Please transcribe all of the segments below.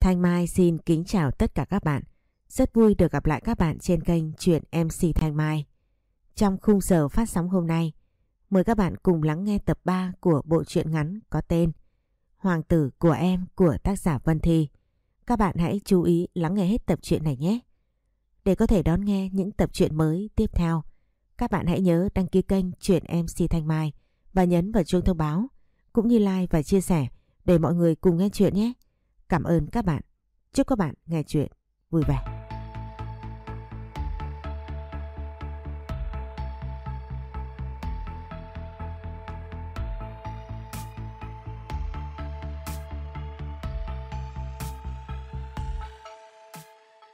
Thanh Mai xin kính chào tất cả các bạn. Rất vui được gặp lại các bạn trên kênh Chuyện MC Thanh Mai. Trong khung giờ phát sóng hôm nay, mời các bạn cùng lắng nghe tập 3 của bộ truyện ngắn có tên Hoàng tử của em của tác giả Vân Thi. Các bạn hãy chú ý lắng nghe hết tập truyện này nhé. Để có thể đón nghe những tập truyện mới tiếp theo, các bạn hãy nhớ đăng ký kênh Chuyện MC Thanh Mai và nhấn vào chuông thông báo, cũng như like và chia sẻ để mọi người cùng nghe chuyện nhé. Cảm ơn các bạn. Chúc các bạn nghe chuyện vui vẻ.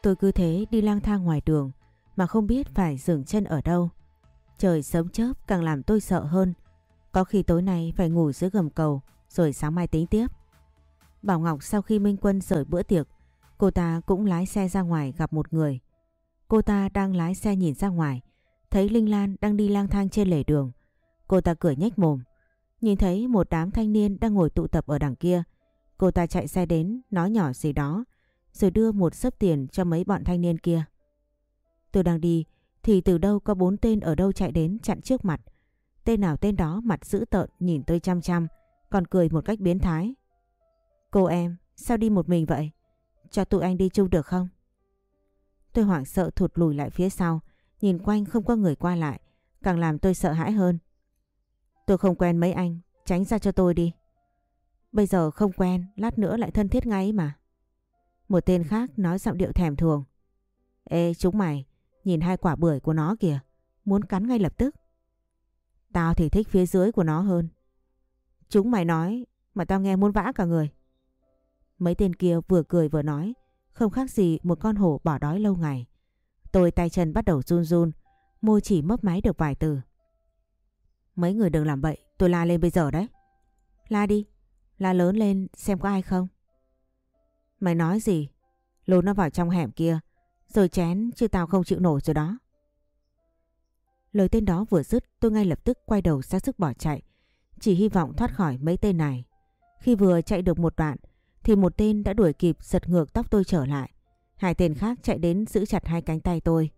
Tôi cứ thế đi lang thang ngoài đường mà không biết phải dừng chân ở đâu. Trời sớm chớp càng làm tôi sợ hơn. Có khi tối nay phải ngủ dưới gầm cầu rồi sáng mai tính tiếp. Bảo Ngọc sau khi Minh Quân rời bữa tiệc, cô ta cũng lái xe ra ngoài gặp một người. Cô ta đang lái xe nhìn ra ngoài, thấy Linh Lan đang đi lang thang trên lề đường. Cô ta cười nhếch mồm, nhìn thấy một đám thanh niên đang ngồi tụ tập ở đằng kia. Cô ta chạy xe đến, nói nhỏ gì đó, rồi đưa một sấp tiền cho mấy bọn thanh niên kia. Tôi đang đi, thì từ đâu có bốn tên ở đâu chạy đến chặn trước mặt. Tên nào tên đó mặt dữ tợn nhìn tôi chăm chăm, còn cười một cách biến thái. Cô em, sao đi một mình vậy? Cho tụi anh đi chung được không? Tôi hoảng sợ thụt lùi lại phía sau, nhìn quanh không có người qua lại, càng làm tôi sợ hãi hơn. Tôi không quen mấy anh, tránh ra cho tôi đi. Bây giờ không quen, lát nữa lại thân thiết ngay mà. Một tên khác nói giọng điệu thèm thuồng. Ê chúng mày, nhìn hai quả bưởi của nó kìa, muốn cắn ngay lập tức. Tao thì thích phía dưới của nó hơn. Chúng mày nói mà tao nghe muốn vã cả người. Mấy tên kia vừa cười vừa nói, không khác gì một con hổ bỏ đói lâu ngày. Tôi tay chân bắt đầu run run, môi chỉ mấp máy được vài từ. Mấy người đừng làm bậy, tôi la lên bây giờ đấy. La đi, la lớn lên xem có ai không. Mày nói gì? Lùn nó vào trong hẻm kia, rồi chén chứ tao không chịu nổi rồi đó. Lời tên đó vừa dứt tôi ngay lập tức quay đầu ra sức bỏ chạy, chỉ hy vọng thoát khỏi mấy tên này. Khi vừa chạy được một đoạn thì một tên đã đuổi kịp giật ngược tóc tôi trở lại. Hai tên khác chạy đến giữ chặt hai cánh tay tôi.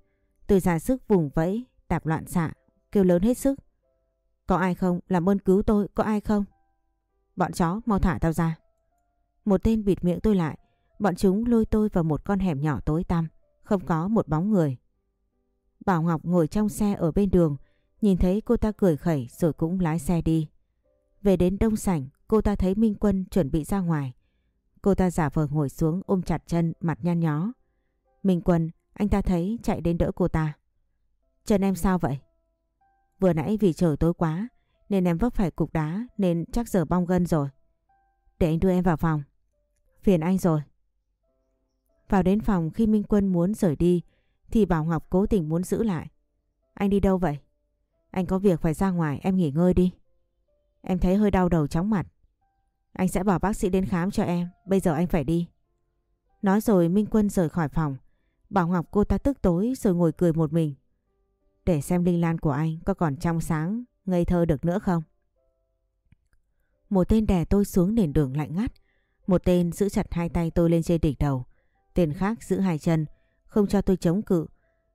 Tôi ra sức vùng vẫy, đạp loạn xạ, kêu lớn hết sức. Có ai không? Làm ơn cứu tôi, có ai không? Bọn chó mau thả tao ra. Một tên bịt miệng tôi lại, bọn chúng lôi tôi vào một con hẻm nhỏ tối tăm, không có một bóng người. Bảo Ngọc ngồi trong xe ở bên đường, nhìn thấy cô ta cười khẩy rồi cũng lái xe đi. Về đến đông sảnh, cô ta thấy Minh Quân chuẩn bị ra ngoài. Cô ta giả vờ ngồi xuống ôm chặt chân mặt nhăn nhó. Minh Quân, anh ta thấy chạy đến đỡ cô ta. Chân em sao vậy? Vừa nãy vì trời tối quá nên em vấp phải cục đá nên chắc giờ bong gân rồi. Để anh đưa em vào phòng. Phiền anh rồi. Vào đến phòng khi Minh Quân muốn rời đi thì Bảo Ngọc cố tình muốn giữ lại. Anh đi đâu vậy? Anh có việc phải ra ngoài em nghỉ ngơi đi. Em thấy hơi đau đầu chóng mặt. Anh sẽ bảo bác sĩ đến khám cho em, bây giờ anh phải đi. Nói rồi Minh Quân rời khỏi phòng. Bảo Ngọc cô ta tức tối rồi ngồi cười một mình. Để xem linh lan của anh có còn trong sáng, ngây thơ được nữa không? Một tên đè tôi xuống nền đường lạnh ngắt. Một tên giữ chặt hai tay tôi lên trên đỉnh đầu. Tên khác giữ hai chân, không cho tôi chống cự.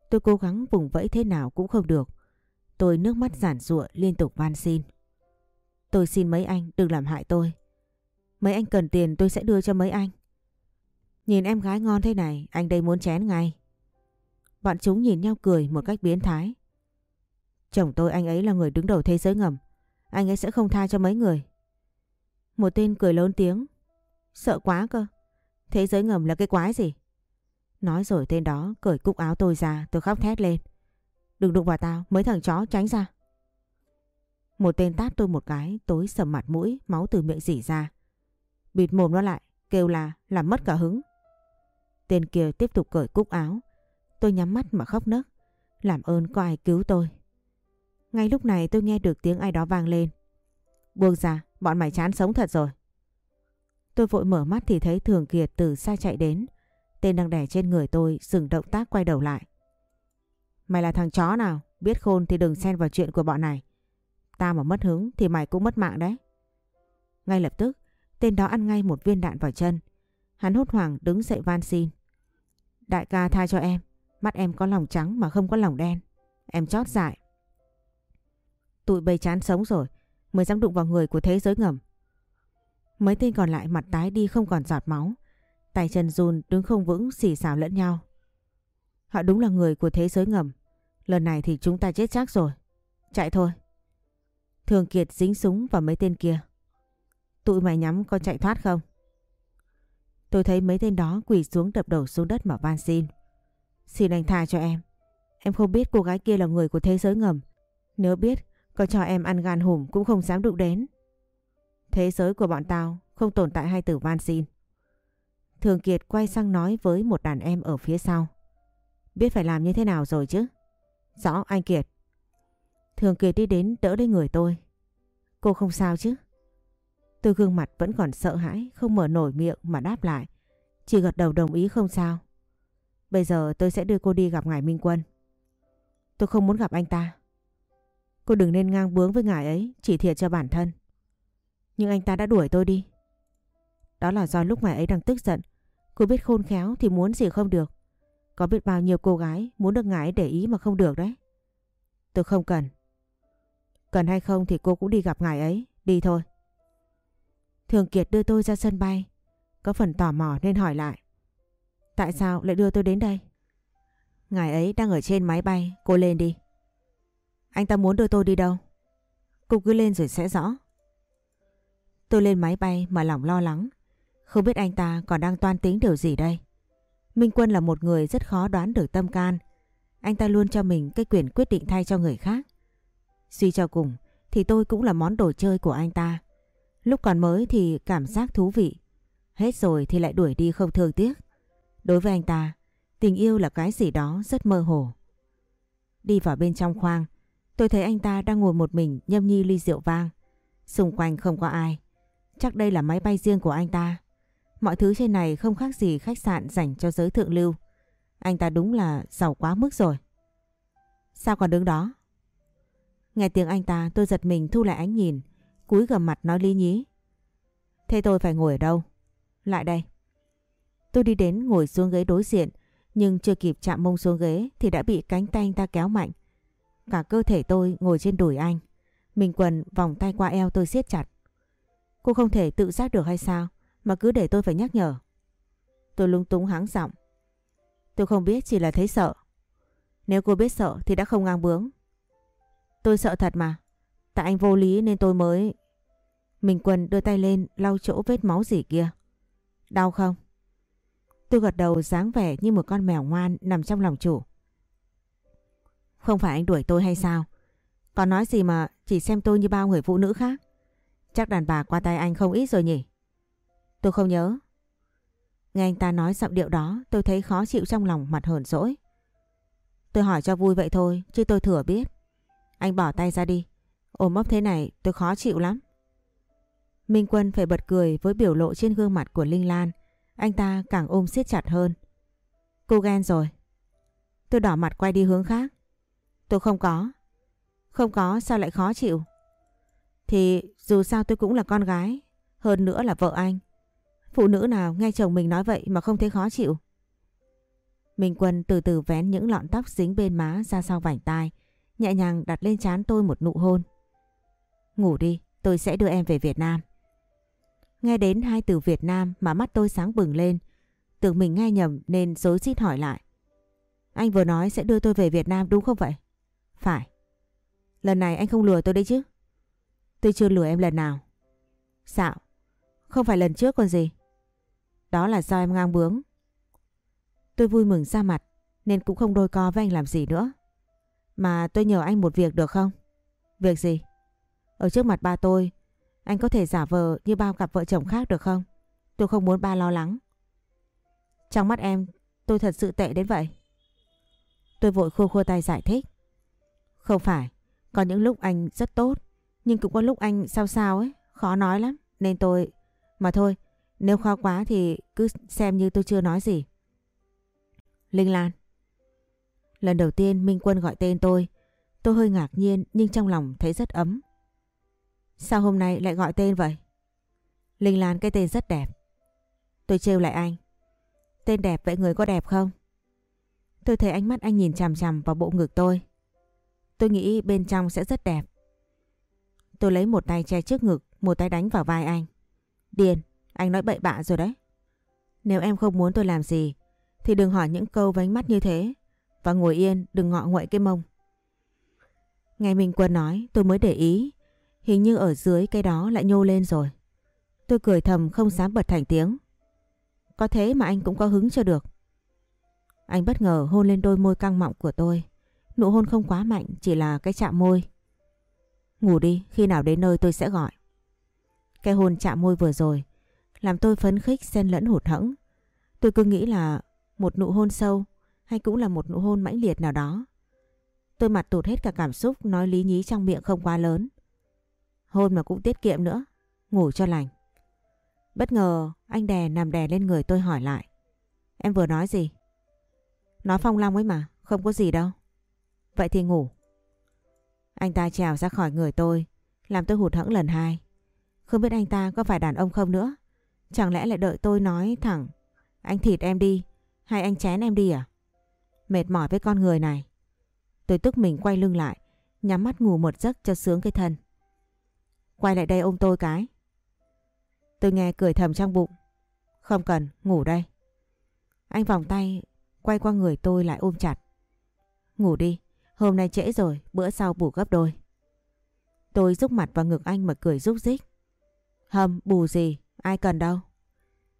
Tôi cố gắng vùng vẫy thế nào cũng không được. Tôi nước mắt giản rụa liên tục van xin. Tôi xin mấy anh đừng làm hại tôi. Mấy anh cần tiền tôi sẽ đưa cho mấy anh. Nhìn em gái ngon thế này, anh đây muốn chén ngay. Bọn chúng nhìn nhau cười một cách biến thái. Chồng tôi anh ấy là người đứng đầu thế giới ngầm. Anh ấy sẽ không tha cho mấy người. Một tên cười lớn tiếng. Sợ quá cơ. Thế giới ngầm là cái quái gì? Nói rồi tên đó cởi cúc áo tôi ra, tôi khóc thét lên. Đừng đụng vào tao, mấy thằng chó tránh ra. Một tên tát tôi một cái, tối sầm mặt mũi, máu từ miệng rỉ ra. Bịt mồm nó lại, kêu là làm mất cả hứng. Tên kia tiếp tục cởi cúc áo. Tôi nhắm mắt mà khóc nấc. Làm ơn có ai cứu tôi. Ngay lúc này tôi nghe được tiếng ai đó vang lên. Buông ra, bọn mày chán sống thật rồi. Tôi vội mở mắt thì thấy Thường Kiệt từ xa chạy đến. Tên đang đè trên người tôi dừng động tác quay đầu lại. Mày là thằng chó nào? Biết khôn thì đừng xen vào chuyện của bọn này. ta mà mất hứng thì mày cũng mất mạng đấy. Ngay lập tức, tên đó ăn ngay một viên đạn vào chân. Hắn hốt hoảng đứng dậy van xin. Đại ca tha cho em. Mắt em có lòng trắng mà không có lòng đen. Em chót dại. Tụi bầy chán sống rồi. Mới dám đụng vào người của thế giới ngầm. Mấy tên còn lại mặt tái đi không còn giọt máu. Tay chân run đứng không vững, xì xào lẫn nhau. Họ đúng là người của thế giới ngầm. Lần này thì chúng ta chết chắc rồi. Chạy thôi. Thường Kiệt dính súng vào mấy tên kia. Tụi mày nhắm có chạy thoát không? Tôi thấy mấy tên đó quỳ xuống đập đầu xuống đất mà van xin. Xin anh tha cho em. Em không biết cô gái kia là người của thế giới ngầm. Nếu biết, có cho em ăn gan hùm cũng không dám đụng đến. Thế giới của bọn tao không tồn tại hai từ van xin. Thường Kiệt quay sang nói với một đàn em ở phía sau. Biết phải làm như thế nào rồi chứ? Rõ anh Kiệt. Thường Kiệt đi đến đỡ lấy người tôi. Cô không sao chứ? Tôi gương mặt vẫn còn sợ hãi, không mở nổi miệng mà đáp lại. Chỉ gật đầu đồng ý không sao. Bây giờ tôi sẽ đưa cô đi gặp ngài Minh Quân. Tôi không muốn gặp anh ta. Cô đừng nên ngang bướng với ngài ấy, chỉ thiệt cho bản thân. Nhưng anh ta đã đuổi tôi đi. Đó là do lúc ngài ấy đang tức giận. Cô biết khôn khéo thì muốn gì không được. Có biết bao nhiêu cô gái muốn được ngài ấy để ý mà không được đấy. Tôi không cần. Cần hay không thì cô cũng đi gặp ngài ấy. Đi thôi. Thường Kiệt đưa tôi ra sân bay. Có phần tò mò nên hỏi lại. Tại sao lại đưa tôi đến đây? Ngài ấy đang ở trên máy bay. Cô lên đi. Anh ta muốn đưa tôi đi đâu? Cô cứ lên rồi sẽ rõ. Tôi lên máy bay mà lòng lo lắng. Không biết anh ta còn đang toan tính điều gì đây. Minh Quân là một người rất khó đoán được tâm can. Anh ta luôn cho mình cái quyền quyết định thay cho người khác. Suy cho cùng, thì tôi cũng là món đồ chơi của anh ta. Lúc còn mới thì cảm giác thú vị. Hết rồi thì lại đuổi đi không thương tiếc. Đối với anh ta, tình yêu là cái gì đó rất mơ hồ. Đi vào bên trong khoang, tôi thấy anh ta đang ngồi một mình nhâm nhi ly rượu vang. Xung quanh không có ai. Chắc đây là máy bay riêng của anh ta. Mọi thứ trên này không khác gì khách sạn dành cho giới thượng lưu. Anh ta đúng là giàu quá mức rồi. Sao còn đứng đó? Nghe tiếng anh ta tôi giật mình thu lại ánh nhìn, cúi gầm mặt nói lý nhí. Thế tôi phải ngồi ở đâu? Lại đây. Tôi đi đến ngồi xuống ghế đối diện, nhưng chưa kịp chạm mông xuống ghế thì đã bị cánh tay anh ta kéo mạnh. Cả cơ thể tôi ngồi trên đùi anh. Mình quần vòng tay qua eo tôi siết chặt. Cô không thể tự giác được hay sao mà cứ để tôi phải nhắc nhở. Tôi lung túng háng giọng. Tôi không biết chỉ là thấy sợ. Nếu cô biết sợ thì đã không ngang bướng. Tôi sợ thật mà. Tại anh vô lý nên tôi mới... Mình Quân đưa tay lên, lau chỗ vết máu gì kia. Đau không? Tôi gật đầu dáng vẻ như một con mèo ngoan nằm trong lòng chủ. Không phải anh đuổi tôi hay sao? Còn nói gì mà chỉ xem tôi như bao người phụ nữ khác. Chắc đàn bà qua tay anh không ít rồi nhỉ? Tôi không nhớ. Nghe anh ta nói giọng điệu đó, tôi thấy khó chịu trong lòng mặt hờn dỗi. Tôi hỏi cho vui vậy thôi, chứ tôi thừa biết. Anh bỏ tay ra đi. Ôm ấp thế này, tôi khó chịu lắm. Minh Quân phải bật cười với biểu lộ trên gương mặt của Linh Lan. Anh ta càng ôm siết chặt hơn. Cô ghen rồi. Tôi đỏ mặt quay đi hướng khác. Tôi không có. Không có sao lại khó chịu? Thì dù sao tôi cũng là con gái. Hơn nữa là vợ anh. Phụ nữ nào nghe chồng mình nói vậy mà không thấy khó chịu. Minh Quân từ từ vén những lọn tóc dính bên má ra sau vảnh tai. Nhẹ nhàng đặt lên trán tôi một nụ hôn. Ngủ đi, tôi sẽ đưa em về Việt Nam. Nghe đến hai từ Việt Nam mà mắt tôi sáng bừng lên. Tưởng mình nghe nhầm nên dối xít hỏi lại. Anh vừa nói sẽ đưa tôi về Việt Nam đúng không vậy? Phải. Lần này anh không lừa tôi đấy chứ? Tôi chưa lừa em lần nào. Xạo. Không phải lần trước còn gì? Đó là do em ngang bướng. Tôi vui mừng ra mặt nên cũng không đôi co với anh làm gì nữa. Mà tôi nhờ anh một việc được không? Việc gì? Ở trước mặt ba tôi, anh có thể giả vờ như bao cặp vợ chồng khác được không? Tôi không muốn ba lo lắng. Trong mắt em, tôi thật sự tệ đến vậy. Tôi vội khô khô tay giải thích. Không phải, có những lúc anh rất tốt, nhưng cũng có lúc anh sao sao ấy, khó nói lắm. Nên tôi... Mà thôi, nếu khó quá thì cứ xem như tôi chưa nói gì. Linh Lan Lần đầu tiên Minh Quân gọi tên tôi, tôi hơi ngạc nhiên nhưng trong lòng thấy rất ấm. Sao hôm nay lại gọi tên vậy? Linh Lan cái tên rất đẹp. Tôi trêu lại anh. Tên đẹp vậy người có đẹp không? Tôi thấy ánh mắt anh nhìn chằm chằm vào bộ ngực tôi. Tôi nghĩ bên trong sẽ rất đẹp. Tôi lấy một tay che trước ngực, một tay đánh vào vai anh. Điền, anh nói bậy bạ rồi đấy. Nếu em không muốn tôi làm gì, thì đừng hỏi những câu vánh mắt như thế. Và ngồi yên, đừng ngọ nguậy cái mông. Ngày Minh Quân nói, tôi mới để ý. Hình như ở dưới cái đó lại nhô lên rồi. Tôi cười thầm không dám bật thành tiếng. Có thế mà anh cũng có hứng cho được. Anh bất ngờ hôn lên đôi môi căng mọng của tôi. Nụ hôn không quá mạnh, chỉ là cái chạm môi. Ngủ đi, khi nào đến nơi tôi sẽ gọi. Cái hôn chạm môi vừa rồi, làm tôi phấn khích xen lẫn hụt hẫng. Tôi cứ nghĩ là một nụ hôn sâu hay cũng là một nụ hôn mãnh liệt nào đó. Tôi mặt tụt hết cả cảm xúc nói lý nhí trong miệng không quá lớn. Hôn mà cũng tiết kiệm nữa, ngủ cho lành. Bất ngờ anh đè nằm đè lên người tôi hỏi lại. Em vừa nói gì? Nói phong long ấy mà, không có gì đâu. Vậy thì ngủ. Anh ta trèo ra khỏi người tôi, làm tôi hụt hẫng lần hai. Không biết anh ta có phải đàn ông không nữa? Chẳng lẽ lại đợi tôi nói thẳng, anh thịt em đi, hay anh chén em đi à? Mệt mỏi với con người này. Tôi tức mình quay lưng lại, nhắm mắt ngủ một giấc cho sướng cái thân. Quay lại đây ôm tôi cái. Tôi nghe cười thầm trong bụng. Không cần, ngủ đây. Anh vòng tay, quay qua người tôi lại ôm chặt. Ngủ đi, hôm nay trễ rồi, bữa sau bù gấp đôi. Tôi rúc mặt vào ngực anh mà cười rúc rích. Hầm, bù gì, ai cần đâu.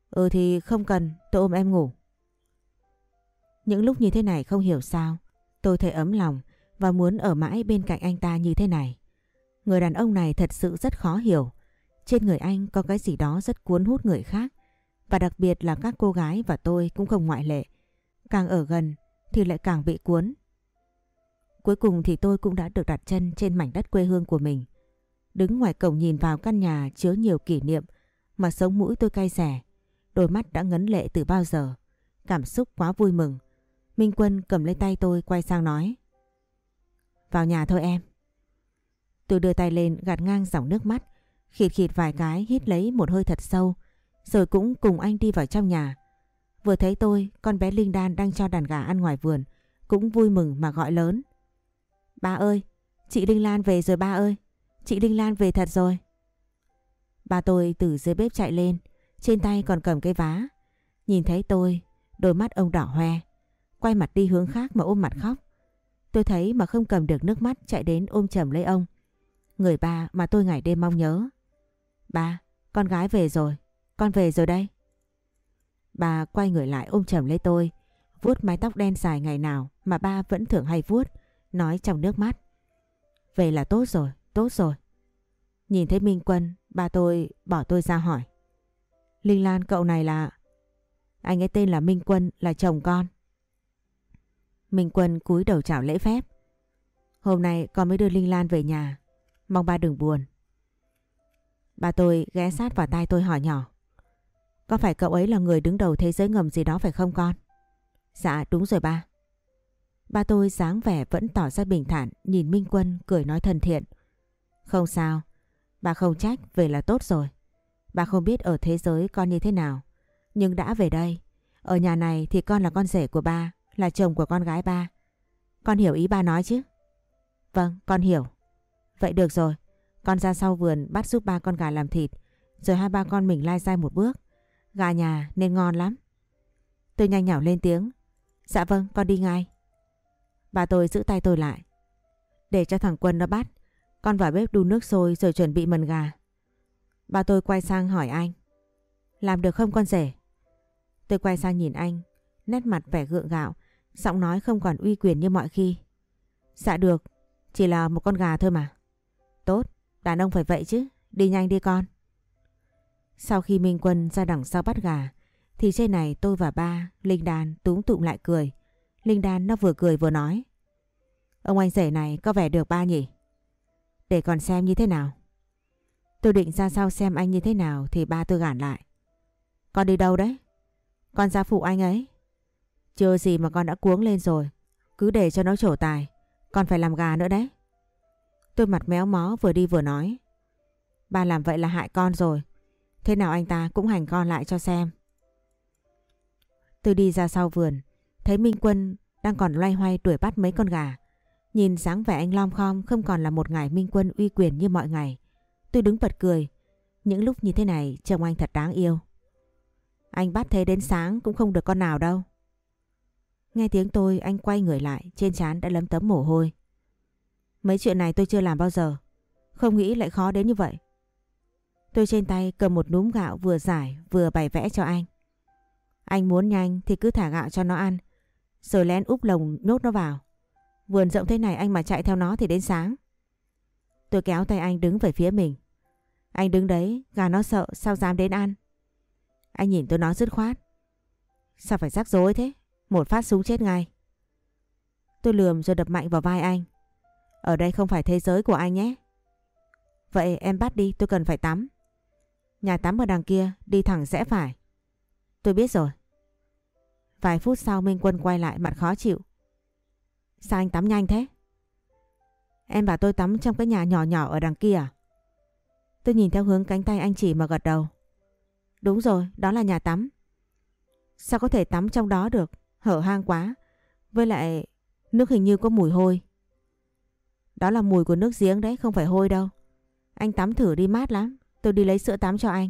Ừ thì không cần, tôi ôm em ngủ. Những lúc như thế này không hiểu sao, tôi thấy ấm lòng và muốn ở mãi bên cạnh anh ta như thế này. Người đàn ông này thật sự rất khó hiểu. Trên người anh có cái gì đó rất cuốn hút người khác. Và đặc biệt là các cô gái và tôi cũng không ngoại lệ. Càng ở gần thì lại càng bị cuốn. Cuối cùng thì tôi cũng đã được đặt chân trên mảnh đất quê hương của mình. Đứng ngoài cổng nhìn vào căn nhà chứa nhiều kỷ niệm mà sống mũi tôi cay rẻ. Đôi mắt đã ngấn lệ từ bao giờ. Cảm xúc quá vui mừng. Minh Quân cầm lấy tay tôi quay sang nói. Vào nhà thôi em. Tôi đưa tay lên gạt ngang dòng nước mắt, khịt khịt vài cái hít lấy một hơi thật sâu, rồi cũng cùng anh đi vào trong nhà. Vừa thấy tôi, con bé Linh Đan đang cho đàn gà ăn ngoài vườn, cũng vui mừng mà gọi lớn. Ba ơi, chị Linh Lan về rồi ba ơi, chị Linh Lan về thật rồi. Ba tôi từ dưới bếp chạy lên, trên tay còn cầm cây vá. Nhìn thấy tôi, đôi mắt ông đỏ hoe, quay mặt đi hướng khác mà ôm mặt khóc. Tôi thấy mà không cầm được nước mắt chạy đến ôm chầm lấy ông. Người ba mà tôi ngày đêm mong nhớ. Ba, con gái về rồi, con về rồi đây. Bà quay người lại ôm chầm lấy tôi, vuốt mái tóc đen dài ngày nào mà ba vẫn thường hay vuốt, nói trong nước mắt. Về là tốt rồi, tốt rồi. Nhìn thấy Minh Quân, ba tôi bỏ tôi ra hỏi. Linh Lan cậu này là... Anh ấy tên là Minh Quân, là chồng con. Minh Quân cúi đầu chào lễ phép. Hôm nay con mới đưa Linh Lan về nhà. Mong ba đừng buồn. Ba tôi ghé sát vào tai tôi hỏi nhỏ. Có phải cậu ấy là người đứng đầu thế giới ngầm gì đó phải không con? Dạ đúng rồi ba. Ba tôi dáng vẻ vẫn tỏ ra bình thản nhìn Minh Quân cười nói thân thiện. Không sao, bà không trách về là tốt rồi. Bà không biết ở thế giới con như thế nào. Nhưng đã về đây, ở nhà này thì con là con rể của ba, là chồng của con gái ba. Con hiểu ý ba nói chứ? Vâng, con hiểu. Vậy được rồi, con ra sau vườn bắt giúp ba con gà làm thịt, rồi hai ba con mình lai dai một bước. Gà nhà nên ngon lắm. Tôi nhanh nhảu lên tiếng. Dạ vâng, con đi ngay. Bà tôi giữ tay tôi lại. Để cho thằng Quân nó bắt, con vào bếp đun nước sôi rồi chuẩn bị mần gà. Bà tôi quay sang hỏi anh. Làm được không con rể? Tôi quay sang nhìn anh, nét mặt vẻ gượng gạo, giọng nói không còn uy quyền như mọi khi. Dạ được, chỉ là một con gà thôi mà. Tốt, đàn ông phải vậy chứ, đi nhanh đi con. Sau khi Minh Quân ra đằng sau bắt gà, thì trên này tôi và ba, Linh Đan túm tụm lại cười. Linh Đan nó vừa cười vừa nói. Ông anh rể này có vẻ được ba nhỉ? Để còn xem như thế nào. Tôi định ra sau xem anh như thế nào thì ba tôi gản lại. Con đi đâu đấy? Con ra phụ anh ấy. Chưa gì mà con đã cuống lên rồi. Cứ để cho nó trổ tài. Con phải làm gà nữa đấy. Tôi mặt méo mó vừa đi vừa nói. Ba làm vậy là hại con rồi. Thế nào anh ta cũng hành con lại cho xem. Tôi đi ra sau vườn, thấy Minh Quân đang còn loay hoay đuổi bắt mấy con gà. Nhìn dáng vẻ anh lom khom không còn là một ngày Minh Quân uy quyền như mọi ngày. Tôi đứng bật cười. Những lúc như thế này trông anh thật đáng yêu. Anh bắt thế đến sáng cũng không được con nào đâu. Nghe tiếng tôi anh quay người lại trên trán đã lấm tấm mồ hôi. Mấy chuyện này tôi chưa làm bao giờ. Không nghĩ lại khó đến như vậy. Tôi trên tay cầm một núm gạo vừa giải vừa bày vẽ cho anh. Anh muốn nhanh thì cứ thả gạo cho nó ăn. Rồi lén úp lồng nhốt nó vào. Vườn rộng thế này anh mà chạy theo nó thì đến sáng. Tôi kéo tay anh đứng về phía mình. Anh đứng đấy, gà nó sợ, sao dám đến ăn. Anh nhìn tôi nói dứt khoát. Sao phải rắc rối thế? Một phát súng chết ngay. Tôi lườm rồi đập mạnh vào vai anh. Ở đây không phải thế giới của anh nhé. Vậy em bắt đi, tôi cần phải tắm. Nhà tắm ở đằng kia, đi thẳng rẽ phải. Tôi biết rồi. Vài phút sau Minh Quân quay lại mặt khó chịu. Sao anh tắm nhanh thế? Em bảo tôi tắm trong cái nhà nhỏ nhỏ ở đằng kia à? Tôi nhìn theo hướng cánh tay anh chỉ mà gật đầu. Đúng rồi, đó là nhà tắm. Sao có thể tắm trong đó được? Hở hang quá. Với lại nước hình như có mùi hôi. Đó là mùi của nước giếng đấy, không phải hôi đâu. Anh tắm thử đi mát lắm. Tôi đi lấy sữa tắm cho anh.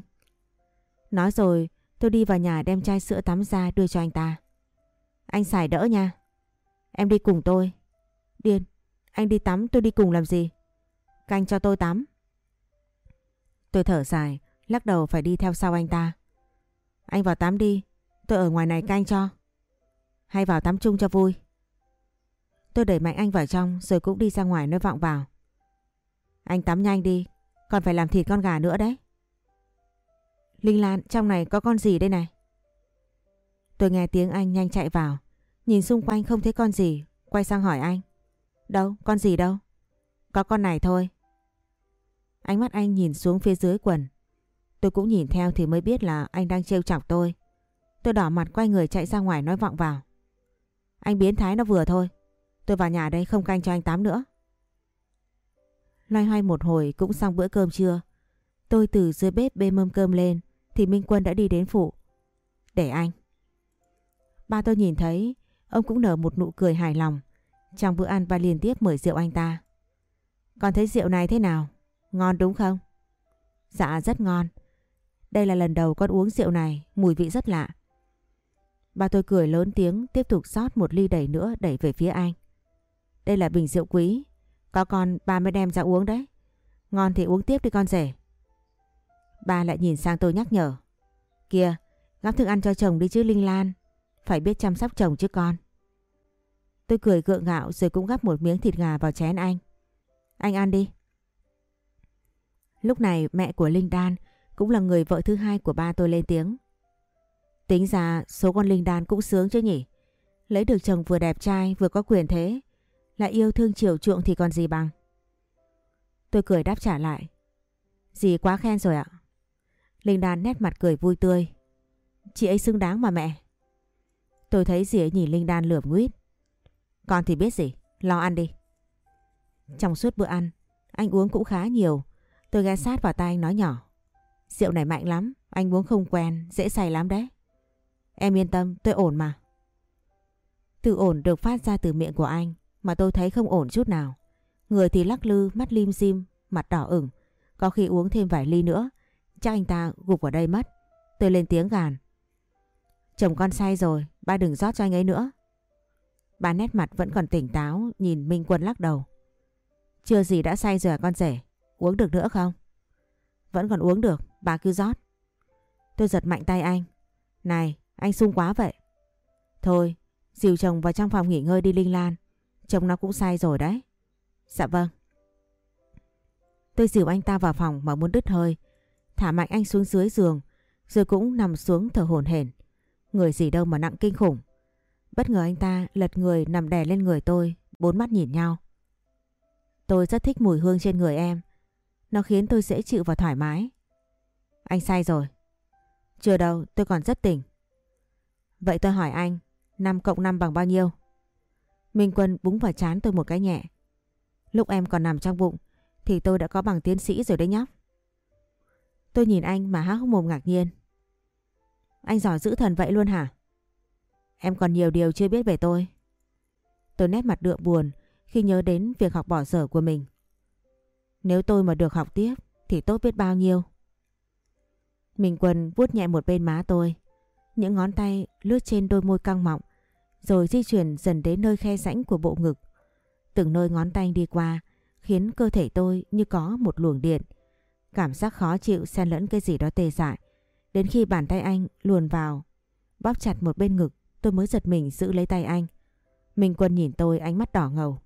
Nói rồi tôi đi vào nhà đem chai sữa tắm ra đưa cho anh ta. Anh xài đỡ nha. Em đi cùng tôi. Điên, anh đi tắm tôi đi cùng làm gì? Canh cho tôi tắm. Tôi thở dài, lắc đầu phải đi theo sau anh ta. Anh vào tắm đi, tôi ở ngoài này canh cho. Hay vào tắm chung cho vui. Tôi đẩy mạnh anh vào trong rồi cũng đi ra ngoài nói vọng vào. Anh tắm nhanh đi, còn phải làm thịt con gà nữa đấy. Linh Lan, trong này có con gì đây này? Tôi nghe tiếng anh nhanh chạy vào. Nhìn xung quanh không thấy con gì, quay sang hỏi anh. Đâu, con gì đâu? Có con này thôi. Ánh mắt anh nhìn xuống phía dưới quần. Tôi cũng nhìn theo thì mới biết là anh đang trêu chọc tôi. Tôi đỏ mặt quay người chạy ra ngoài nói vọng vào. Anh biến thái nó vừa thôi. Tôi vào nhà đây không canh cho anh tám nữa. Loay hoay một hồi cũng xong bữa cơm trưa. Tôi từ dưới bếp bê mâm cơm lên thì Minh Quân đã đi đến phụ. Để anh. Ba tôi nhìn thấy ông cũng nở một nụ cười hài lòng. Trong bữa ăn ba liên tiếp mời rượu anh ta. Con thấy rượu này thế nào? Ngon đúng không? Dạ rất ngon. Đây là lần đầu con uống rượu này, mùi vị rất lạ. Ba tôi cười lớn tiếng tiếp tục rót một ly đầy nữa đẩy về phía anh. Đây là bình rượu quý, có con ba mới đem ra uống đấy. Ngon thì uống tiếp đi con rể. Ba lại nhìn sang tôi nhắc nhở. Kìa, gắp thức ăn cho chồng đi chứ Linh Lan. Phải biết chăm sóc chồng chứ con. Tôi cười gượng gạo rồi cũng gắp một miếng thịt gà vào chén anh. Anh ăn đi. Lúc này mẹ của Linh Đan cũng là người vợ thứ hai của ba tôi lên tiếng. Tính ra số con Linh Đan cũng sướng chứ nhỉ. Lấy được chồng vừa đẹp trai vừa có quyền thế. Lại yêu thương chiều chuộng thì còn gì bằng. Tôi cười đáp trả lại. Dì quá khen rồi ạ. Linh Đan nét mặt cười vui tươi. Chị ấy xứng đáng mà mẹ. Tôi thấy dì ấy nhìn Linh Đan lườm nguyết. Con thì biết gì, lo ăn đi. Trong suốt bữa ăn, anh uống cũng khá nhiều. Tôi ghé sát vào tay anh nói nhỏ. Rượu này mạnh lắm, anh uống không quen, dễ say lắm đấy. Em yên tâm, tôi ổn mà. Từ ổn được phát ra từ miệng của anh mà tôi thấy không ổn chút nào. Người thì lắc lư, mắt lim dim, mặt đỏ ửng. Có khi uống thêm vài ly nữa, chắc anh ta gục ở đây mất. Tôi lên tiếng gàn. Chồng con say rồi, ba đừng rót cho anh ấy nữa. Bà nét mặt vẫn còn tỉnh táo, nhìn Minh Quân lắc đầu. Chưa gì đã say rồi à con rể, uống được nữa không? Vẫn còn uống được, bà cứ rót. Tôi giật mạnh tay anh. Này, anh sung quá vậy. Thôi, dìu chồng vào trong phòng nghỉ ngơi đi Linh Lan. Chồng nó cũng sai rồi đấy. Dạ vâng. Tôi dìu anh ta vào phòng mà muốn đứt hơi. Thả mạnh anh xuống dưới giường. Rồi cũng nằm xuống thở hổn hển. Người gì đâu mà nặng kinh khủng. Bất ngờ anh ta lật người nằm đè lên người tôi. Bốn mắt nhìn nhau. Tôi rất thích mùi hương trên người em. Nó khiến tôi dễ chịu và thoải mái. Anh sai rồi. Chưa đâu, tôi còn rất tỉnh. Vậy tôi hỏi anh, 5 cộng 5 bằng bao nhiêu? Minh Quân búng vào chán tôi một cái nhẹ. Lúc em còn nằm trong bụng, thì tôi đã có bằng tiến sĩ rồi đấy nhóc. Tôi nhìn anh mà há hốc mồm ngạc nhiên. Anh giỏi giữ thần vậy luôn hả? Em còn nhiều điều chưa biết về tôi. Tôi nét mặt đượm buồn khi nhớ đến việc học bỏ dở của mình. Nếu tôi mà được học tiếp, thì tốt biết bao nhiêu. Minh Quân vuốt nhẹ một bên má tôi. Những ngón tay lướt trên đôi môi căng mọng rồi di chuyển dần đến nơi khe rãnh của bộ ngực. Từng nơi ngón tay đi qua khiến cơ thể tôi như có một luồng điện. Cảm giác khó chịu xen lẫn cái gì đó tê dại. Đến khi bàn tay anh luồn vào, bóp chặt một bên ngực, tôi mới giật mình giữ lấy tay anh. Minh Quân nhìn tôi ánh mắt đỏ ngầu.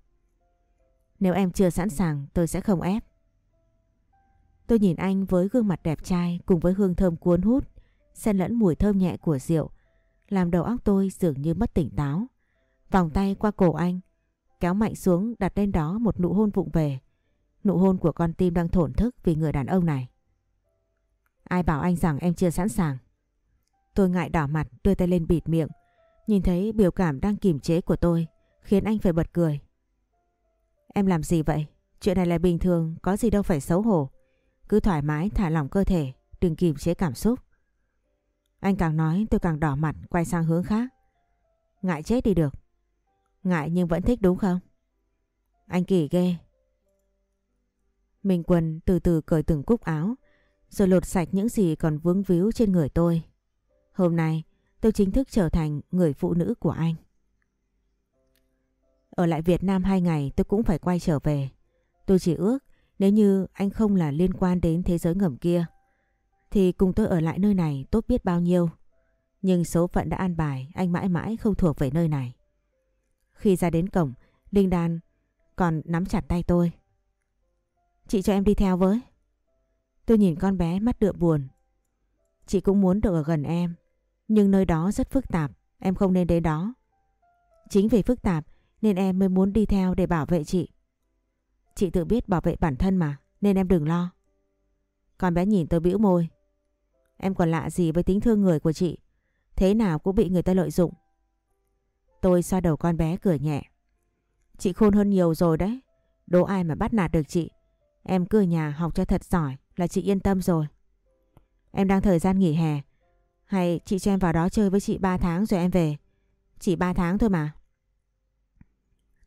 Nếu em chưa sẵn sàng tôi sẽ không ép. Tôi nhìn anh với gương mặt đẹp trai cùng với hương thơm cuốn hút, xen lẫn mùi thơm nhẹ của rượu, làm đầu óc tôi dường như mất tỉnh táo. Vòng tay qua cổ anh, kéo mạnh xuống đặt lên đó một nụ hôn vụng về. Nụ hôn của con tim đang thổn thức vì người đàn ông này. Ai bảo anh rằng em chưa sẵn sàng? Tôi ngại đỏ mặt đưa tay lên bịt miệng. Nhìn thấy biểu cảm đang kìm chế của tôi khiến anh phải bật cười. Em làm gì vậy? Chuyện này là bình thường, có gì đâu phải xấu hổ. Cứ thoải mái thả lỏng cơ thể, đừng kìm chế cảm xúc. Anh càng nói, tôi càng đỏ mặt, quay sang hướng khác. Ngại chết đi được. Ngại nhưng vẫn thích đúng không? Anh kỳ ghê. Minh Quân từ từ cởi từng cúc áo, rồi lột sạch những gì còn vướng víu trên người tôi. Hôm nay, tôi chính thức trở thành người phụ nữ của anh. Ở lại Việt Nam hai ngày, tôi cũng phải quay trở về. Tôi chỉ ước nếu như anh không là liên quan đến thế giới ngầm kia thì cùng tôi ở lại nơi này tốt biết bao nhiêu. Nhưng số phận đã an bài anh mãi mãi không thuộc về nơi này. Khi ra đến cổng, Linh Đan còn nắm chặt tay tôi. Chị cho em đi theo với. Tôi nhìn con bé mắt đượm buồn. Chị cũng muốn được ở gần em, nhưng nơi đó rất phức tạp, em không nên đến đó. Chính vì phức tạp nên em mới muốn đi theo để bảo vệ chị. Chị tự biết bảo vệ bản thân mà, nên em đừng lo. Con bé nhìn tôi bĩu môi. Em còn lạ gì với tính thương người của chị, thế nào cũng bị người ta lợi dụng. Tôi xoa đầu con bé cười nhẹ. Chị khôn hơn nhiều rồi đấy, đố ai mà bắt nạt được chị. Em cứ ở nhà học cho thật giỏi là chị yên tâm rồi. Em đang thời gian nghỉ hè, hay chị cho em vào đó chơi với chị 3 tháng rồi em về. Chỉ 3 tháng thôi mà.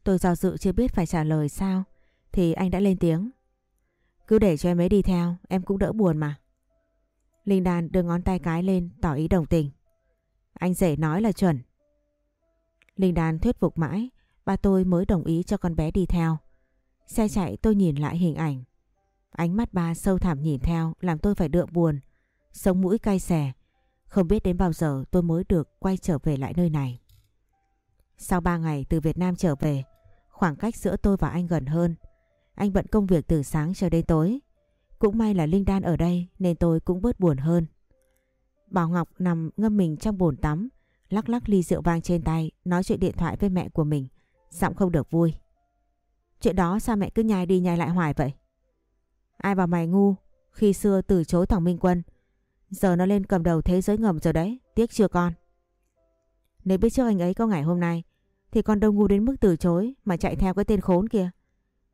Tôi do dự chưa biết phải trả lời sao thì anh đã lên tiếng. Cứ để cho em ấy đi theo, em cũng đỡ buồn mà. Linh Đan đưa ngón tay cái lên tỏ ý đồng tình. Anh rể nói là chuẩn. Linh Đan thuyết phục mãi, ba tôi mới đồng ý cho con bé đi theo. Xe chạy tôi nhìn lại hình ảnh. Ánh mắt ba sâu thẳm nhìn theo làm tôi phải đượm buồn, sống mũi cay xè. Không biết đến bao giờ tôi mới được quay trở về lại nơi này. Sau ba ngày từ Việt Nam trở về, khoảng cách giữa tôi và anh gần hơn. Anh bận công việc từ sáng cho đến tối. Cũng may là Linh Đan ở đây nên tôi cũng bớt buồn hơn. Bảo Ngọc nằm ngâm mình trong bồn tắm, lắc lắc ly rượu vang trên tay, nói chuyện điện thoại với mẹ của mình. Giọng không được vui. Chuyện đó sao mẹ cứ nhai đi nhai lại hoài vậy? Ai bảo mày ngu khi xưa từ chối thằng Minh Quân. Giờ nó lên cầm đầu thế giới ngầm rồi đấy, tiếc chưa con? Nếu biết trước anh ấy có ngày hôm nay thì con đâu ngu đến mức từ chối mà chạy theo cái tên khốn kia.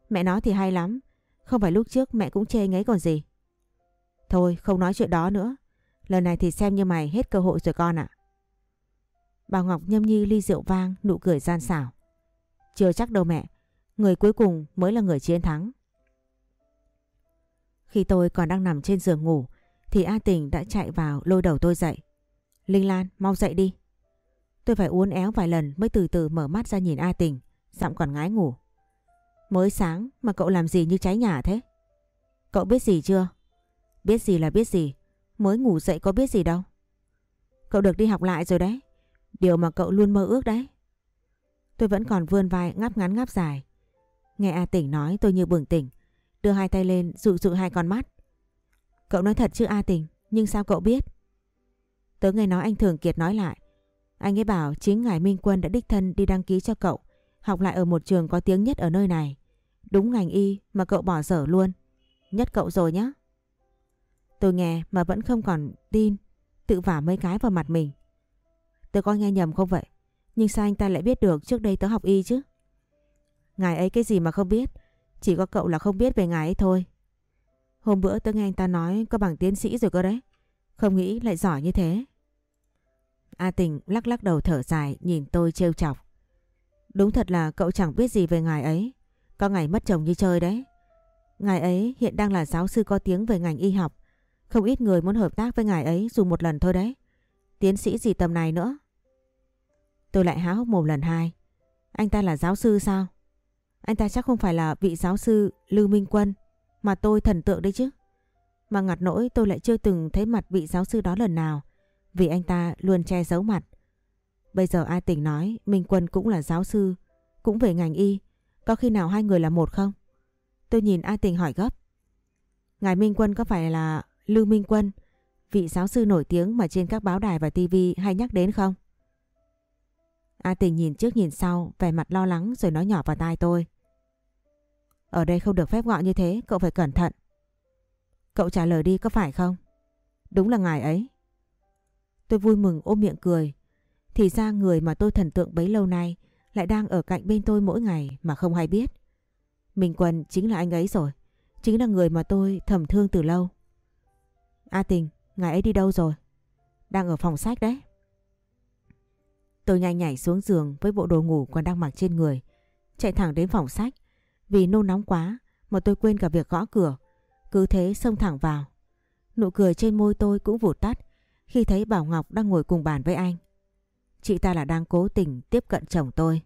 Mẹ nói thì hay lắm, không phải lúc trước mẹ cũng chê anh ấy còn gì. Thôi không nói chuyện đó nữa, lần này thì xem như mày hết cơ hội rồi con ạ. Bà Ngọc nhâm nhi ly rượu vang, nụ cười gian xảo. Chưa chắc đâu mẹ, người cuối cùng mới là người chiến thắng. Khi tôi còn đang nằm trên giường ngủ thì A Tình đã chạy vào lôi đầu tôi dậy. Linh Lan, mau dậy đi. Tôi phải uốn éo vài lần mới từ từ mở mắt ra nhìn A Tình, giọng còn ngái ngủ. Mới sáng mà cậu làm gì như cháy nhà thế? Cậu biết gì chưa? Biết gì là biết gì, mới ngủ dậy có biết gì đâu. Cậu được đi học lại rồi đấy, điều mà cậu luôn mơ ước đấy. Tôi vẫn còn vươn vai ngáp ngắn ngáp dài. Nghe A Tỉnh nói tôi như bừng tỉnh, đưa hai tay lên dụ dụ hai con mắt. Cậu nói thật chứ A Tỉnh, nhưng sao cậu biết? Tớ nghe nói anh Thường Kiệt nói lại. Anh ấy bảo chính ngài Minh Quân đã đích thân đi đăng ký cho cậu học lại ở một trường có tiếng nhất ở nơi này. Đúng ngành y mà cậu bỏ dở luôn. Nhất cậu rồi nhá. Tôi nghe mà vẫn không còn tin, tự vả mấy cái vào mặt mình. Tớ có nghe nhầm không vậy? Nhưng sao anh ta lại biết được trước đây tớ học y chứ? Ngài ấy cái gì mà không biết, chỉ có cậu là không biết về ngài ấy thôi. Hôm bữa tớ nghe anh ta nói có bằng tiến sĩ rồi cơ đấy. Không nghĩ lại giỏi như thế. A Tình lắc lắc đầu thở dài nhìn tôi trêu chọc. Đúng thật là cậu chẳng biết gì về ngài ấy. Có ngày mất chồng như chơi đấy. Ngài ấy hiện đang là giáo sư có tiếng về ngành y học. Không ít người muốn hợp tác với ngài ấy dù một lần thôi đấy. Tiến sĩ gì tầm này nữa. Tôi lại há hốc mồm lần hai. Anh ta là giáo sư sao? Anh ta chắc không phải là vị giáo sư Lưu Minh Quân mà tôi thần tượng đấy chứ. Mà ngặt nỗi tôi lại chưa từng thấy mặt vị giáo sư đó lần nào, vì anh ta luôn che giấu mặt. Bây giờ ai tỉnh nói Minh Quân cũng là giáo sư, cũng về ngành y. Có khi nào hai người là một không? Tôi nhìn A Tình hỏi gấp. Ngài Minh Quân có phải là Lưu Minh Quân, vị giáo sư nổi tiếng mà trên các báo đài và tivi hay nhắc đến không? A Tình nhìn trước nhìn sau, vẻ mặt lo lắng rồi nói nhỏ vào tai tôi. Ở đây không được phép gọi như thế, cậu phải cẩn thận. Cậu trả lời đi có phải không? Đúng là ngài ấy. Tôi vui mừng ôm miệng cười. Thì ra người mà tôi thần tượng bấy lâu nay lại đang ở cạnh bên tôi mỗi ngày mà không hay biết. Minh Quân chính là anh ấy rồi. Chính là người mà tôi thầm thương từ lâu. A Tình, ngài ấy đi đâu rồi? Đang ở phòng sách đấy. Tôi nhanh nhảy xuống giường với bộ đồ ngủ còn đang mặc trên người. Chạy thẳng đến phòng sách. Vì nôn nóng quá mà tôi quên cả việc gõ cửa. Cứ thế xông thẳng vào. Nụ cười trên môi tôi cũng vụt tắt khi thấy Bảo Ngọc đang ngồi cùng bàn với anh. Chị ta là đang cố tình tiếp cận chồng tôi.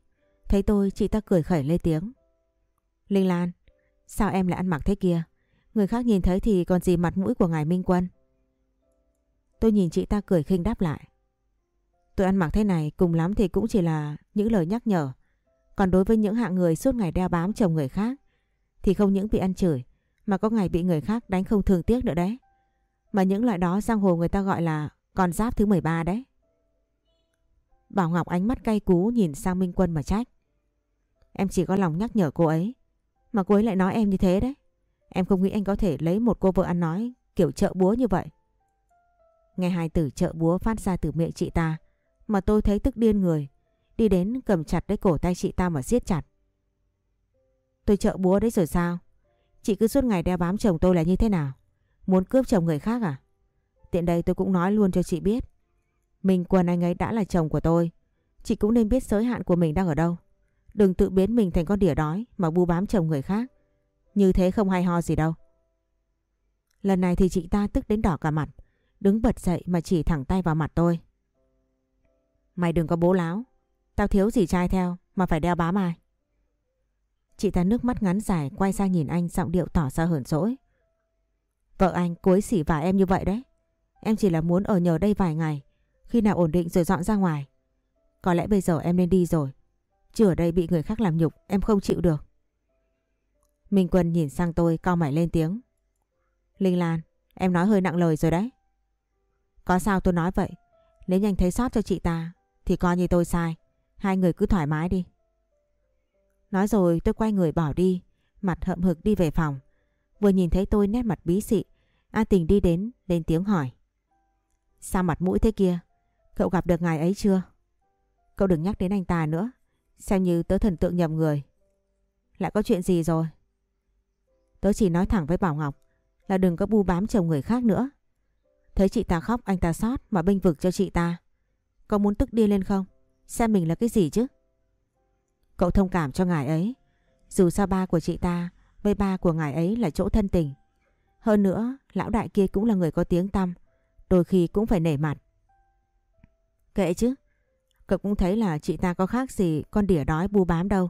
Thấy tôi chị ta cười khẩy lên tiếng. Linh Lan, sao em lại ăn mặc thế kia? Người khác nhìn thấy thì còn gì mặt mũi của ngài Minh Quân? Tôi nhìn chị ta cười khinh đáp lại. Tôi ăn mặc thế này cùng lắm thì cũng chỉ là những lời nhắc nhở. Còn đối với những hạng người suốt ngày đeo bám chồng người khác thì không những bị ăn chửi mà có ngày bị người khác đánh không thường tiếc nữa đấy. Mà những loại đó giang hồ người ta gọi là con giáp thứ 13 đấy. Bảo Ngọc ánh mắt cay cú nhìn sang Minh Quân mà trách. Em chỉ có lòng nhắc nhở cô ấy. Mà cô ấy lại nói em như thế đấy. Em không nghĩ anh có thể lấy một cô vợ ăn nói kiểu chợ búa như vậy. Nghe hai từ chợ búa phát ra từ miệng chị ta, mà tôi thấy tức điên người. Đi đến cầm chặt lấy cổ tay chị ta mà siết chặt. Tôi chợ búa đấy rồi sao? Chị cứ suốt ngày đeo bám chồng tôi là như thế nào? Muốn cướp chồng người khác à? Tiện đây tôi cũng nói luôn cho chị biết. Mình Quân anh ấy đã là chồng của tôi. Chị cũng nên biết giới hạn của mình đang ở đâu. Đừng tự biến mình thành con đỉa đói mà bu bám chồng người khác. Như thế không hay ho gì đâu. Lần này thì chị ta tức đến đỏ cả mặt. Đứng bật dậy mà chỉ thẳng tay vào mặt tôi. Mày đừng có bố láo. Tao thiếu gì trai theo mà phải đeo bám ai. Chị ta nước mắt ngắn dài quay sang nhìn anh giọng điệu tỏ ra hờn dỗi. Vợ anh cuối xỉ vả em như vậy đấy. Em chỉ là muốn ở nhờ đây vài ngày. Khi nào ổn định rồi dọn ra ngoài. Có lẽ bây giờ em nên đi rồi. Chứ ở đây bị người khác làm nhục em không chịu được. Minh Quân nhìn sang tôi cao mày lên tiếng. Linh Lan, em nói hơi nặng lời rồi đấy. Có sao tôi nói vậy. Nếu nhanh thấy sót cho chị ta thì coi như tôi sai. Hai người cứ thoải mái đi. Nói rồi tôi quay người bỏ đi. Mặt hậm hực đi về phòng. Vừa nhìn thấy tôi nét mặt bí xị. A Tình đi đến lên tiếng hỏi. Sao mặt mũi thế kia? Cậu gặp được ngài ấy chưa? Cậu đừng nhắc đến anh ta nữa. Xem như tớ thần tượng nhầm người. Lại có chuyện gì rồi? Tớ chỉ nói thẳng với Bảo Ngọc là đừng có bu bám chồng người khác nữa. Thấy chị ta khóc anh ta sót mà bênh vực cho chị ta. Có muốn tức điên lên không? Xem mình là cái gì chứ? Cậu thông cảm cho ngài ấy. Dù sao ba của chị ta với ba của ngài ấy là chỗ thân tình. Hơn nữa, lão đại kia cũng là người có tiếng tăm, đôi khi cũng phải nể mặt. Kệ chứ, cậu cũng thấy là chị ta có khác gì con đỉa đói bu bám đâu,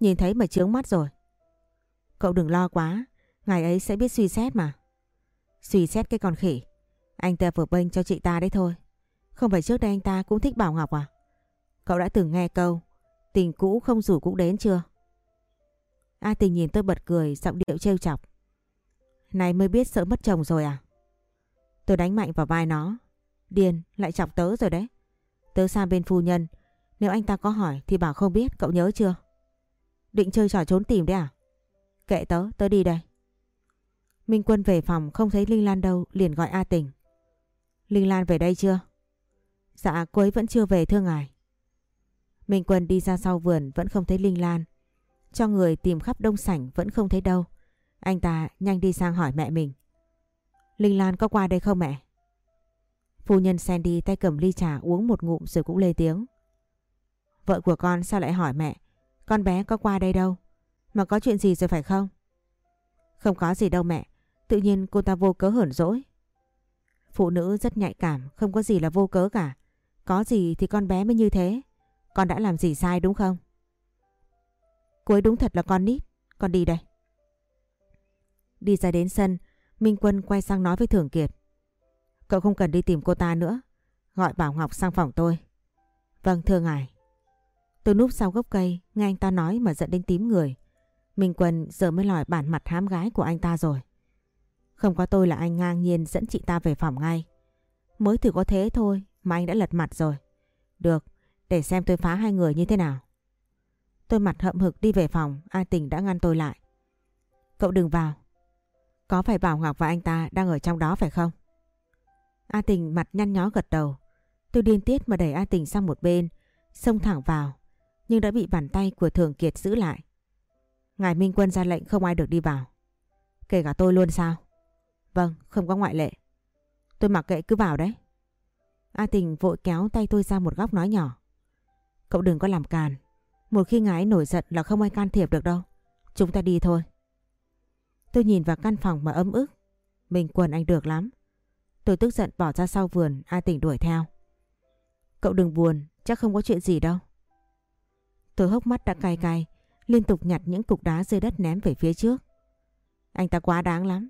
nhìn thấy mà chướng mắt rồi. Cậu đừng lo quá, ngài ấy sẽ biết suy xét mà. Suy xét cái con khỉ, anh ta vừa bênh cho chị ta đấy thôi. Không phải trước đây anh ta cũng thích Bảo Ngọc à? Cậu đã từng nghe câu, tình cũ không rủ cũng đến chưa? A tình nhìn tôi bật cười, giọng điệu trêu chọc. Này mới biết sợ mất chồng rồi à? Tôi đánh mạnh vào vai nó. Điên, lại chọc tớ rồi đấy. Tớ sang bên phu nhân. Nếu anh ta có hỏi thì bảo không biết, cậu nhớ chưa? Định chơi trò trốn tìm đấy à? Kệ tớ, tớ đi đây. Minh Quân về phòng không thấy Linh Lan đâu, liền gọi A Tình. Linh Lan về đây chưa? Dạ, cô ấy vẫn chưa về thưa ngài. Minh Quân đi ra sau vườn vẫn không thấy Linh Lan. Cho người tìm khắp đông sảnh vẫn không thấy đâu. Anh ta nhanh đi sang hỏi mẹ mình. Linh Lan có qua đây không mẹ? Phu nhân Sandy tay cầm ly trà uống một ngụm rồi cũng lên tiếng. Vợ của con sao lại hỏi mẹ? Con bé có qua đây đâu? Mà có chuyện gì rồi phải không? Không có gì đâu mẹ. Tự nhiên cô ta vô cớ hởn dỗi. Phụ nữ rất nhạy cảm, không có gì là vô cớ cả. Có gì thì con bé mới như thế. Con đã làm gì sai đúng không? Cuối đúng thật là con nít. Con đi đây. Đi ra đến sân, Minh Quân quay sang nói với Thường Kiệt. Cậu không cần đi tìm cô ta nữa. Gọi Bảo Ngọc sang phòng tôi. Vâng thưa ngài. Tôi núp sau gốc cây, nghe anh ta nói mà giận đến tím người. Minh Quân giờ mới lòi bản mặt hám gái của anh ta rồi. Không có tôi là anh ngang nhiên dẫn chị ta về phòng ngay. Mới thử có thế thôi mà anh đã lật mặt rồi. Được, để xem tôi phá hai người như thế nào. Tôi mặt hậm hực đi về phòng, A Tình đã ngăn tôi lại. Cậu đừng vào. Có phải Bảo Ngọc và anh ta đang ở trong đó phải không? A Tình mặt nhăn nhó gật đầu. Tôi điên tiết mà đẩy A Tình sang một bên, xông thẳng vào, nhưng đã bị bàn tay của Thường Kiệt giữ lại. Ngài Minh Quân ra lệnh không ai được đi vào. Kể cả tôi luôn sao? Vâng, không có ngoại lệ. Tôi mặc kệ cứ vào đấy. A Tình vội kéo tay tôi ra một góc nói nhỏ. Cậu đừng có làm càn. Một khi ngái nổi giận là không ai can thiệp được đâu. Chúng ta đi thôi. Tôi nhìn vào căn phòng mà ấm ức. Mình quần anh được lắm. Tôi tức giận bỏ ra sau vườn, A tỉnh đuổi theo. Cậu đừng buồn, chắc không có chuyện gì đâu. Tôi hốc mắt đã cay cay, liên tục nhặt những cục đá rơi đất ném về phía trước. Anh ta quá đáng lắm.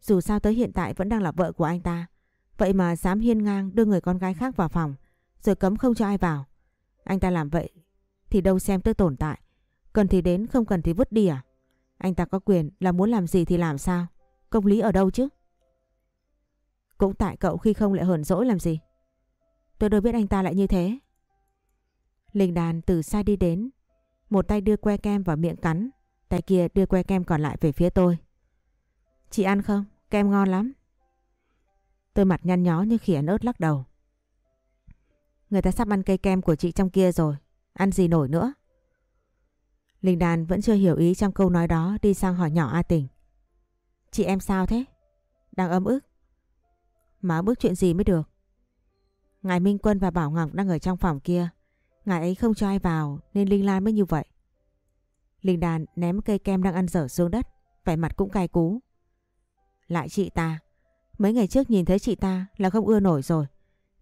Dù sao tới hiện tại vẫn đang là vợ của anh ta. Vậy mà dám hiên ngang đưa người con gái khác vào phòng, rồi cấm không cho ai vào. Anh ta làm vậy thì đâu xem tôi tồn tại. Cần thì đến, không cần thì vứt đi à? Anh ta có quyền là muốn làm gì thì làm sao? Công lý ở đâu chứ? Cũng tại cậu khi không lại hờn dỗi làm gì? Tôi đâu biết anh ta lại như thế. Linh đàn từ xa đi đến. Một tay đưa que kem vào miệng cắn. Tay kia đưa que kem còn lại về phía tôi. Chị ăn không? Kem ngon lắm. Tôi mặt nhăn nhó như khỉ ăn ớt lắc đầu. Người ta sắp ăn cây kem của chị trong kia rồi. Ăn gì nổi nữa? Linh Đàn vẫn chưa hiểu ý trong câu nói đó đi sang hỏi nhỏ A Tình. Chị em sao thế? Đang ấm ức. Mà bước chuyện gì mới được? Ngài Minh Quân và Bảo Ngọc đang ở trong phòng kia. Ngài ấy không cho ai vào, nên Linh Lan mới như vậy. Linh Đàn ném cây kem đang ăn dở xuống đất. Vẻ mặt cũng cay cú. Lại chị ta. Mấy ngày trước nhìn thấy chị ta là không ưa nổi rồi.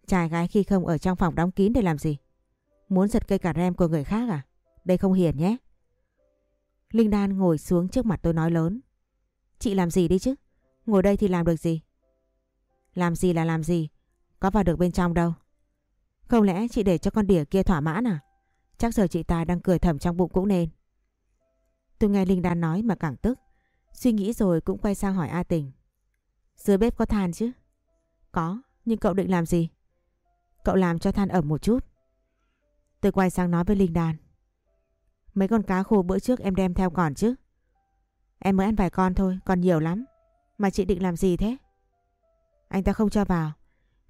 Trai gái khi không ở trong phòng đóng kín để làm gì? Muốn giật cây cà rem của người khác à? Đây không hiền nhé. Linh Đan ngồi xuống trước mặt tôi nói lớn. Chị làm gì đi chứ? Ngồi đây thì làm được gì? Làm gì là làm gì? Có vào được bên trong đâu. Không lẽ chị để cho con đỉa kia thỏa mãn à? Chắc giờ chị ta đang cười thầm trong bụng cũng nên. Tôi nghe Linh Đan nói mà càng tức. Suy nghĩ rồi cũng quay sang hỏi A Tình. Dưới bếp có than chứ? Có, nhưng cậu định làm gì? Cậu làm cho than ẩm một chút. Tôi quay sang nói với Linh Đan. Mấy con cá khô bữa trước em đem theo còn chứ? Em mới ăn vài con thôi, còn nhiều lắm. Mà chị định làm gì thế? Anh ta không cho vào.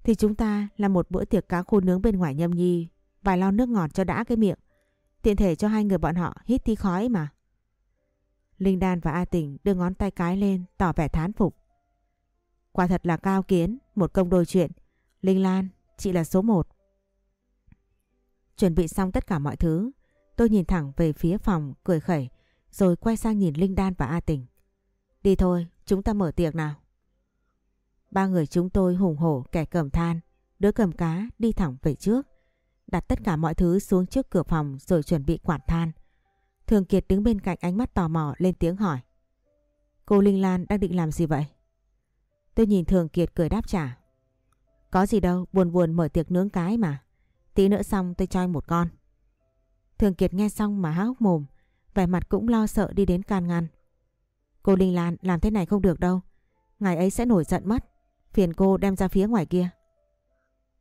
Thì chúng ta làm một bữa tiệc cá khô nướng bên ngoài nhâm nhi. Vài lon nước ngọt cho đã cái miệng. Tiện thể cho hai người bọn họ hít tí khói mà. Linh Đan và A Tình đưa ngón tay cái lên tỏ vẻ thán phục. Quả thật là cao kiến, một công đôi chuyện. Linh Lan, chị là số một. Chuẩn bị xong tất cả mọi thứ, tôi nhìn thẳng về phía phòng cười khẩy rồi quay sang nhìn Linh Đan và A Tình. Đi thôi, chúng ta mở tiệc nào. Ba người chúng tôi hùng hổ kẻ cầm than, đứa cầm cá đi thẳng về trước, đặt tất cả mọi thứ xuống trước cửa phòng rồi chuẩn bị quạt than. Thường Kiệt đứng bên cạnh ánh mắt tò mò lên tiếng hỏi. Cô Linh Lan đang định làm gì vậy? Tôi nhìn Thường Kiệt cười đáp trả. Có gì đâu, buồn buồn mở tiệc nướng cái mà. Tí nữa xong tôi cho anh một con. Thường Kiệt nghe xong mà há hốc mồm, vẻ mặt cũng lo sợ đi đến can ngăn. Cô Linh Lan làm thế này không được đâu. ngài ấy sẽ nổi giận mất. Phiền cô đem ra phía ngoài kia.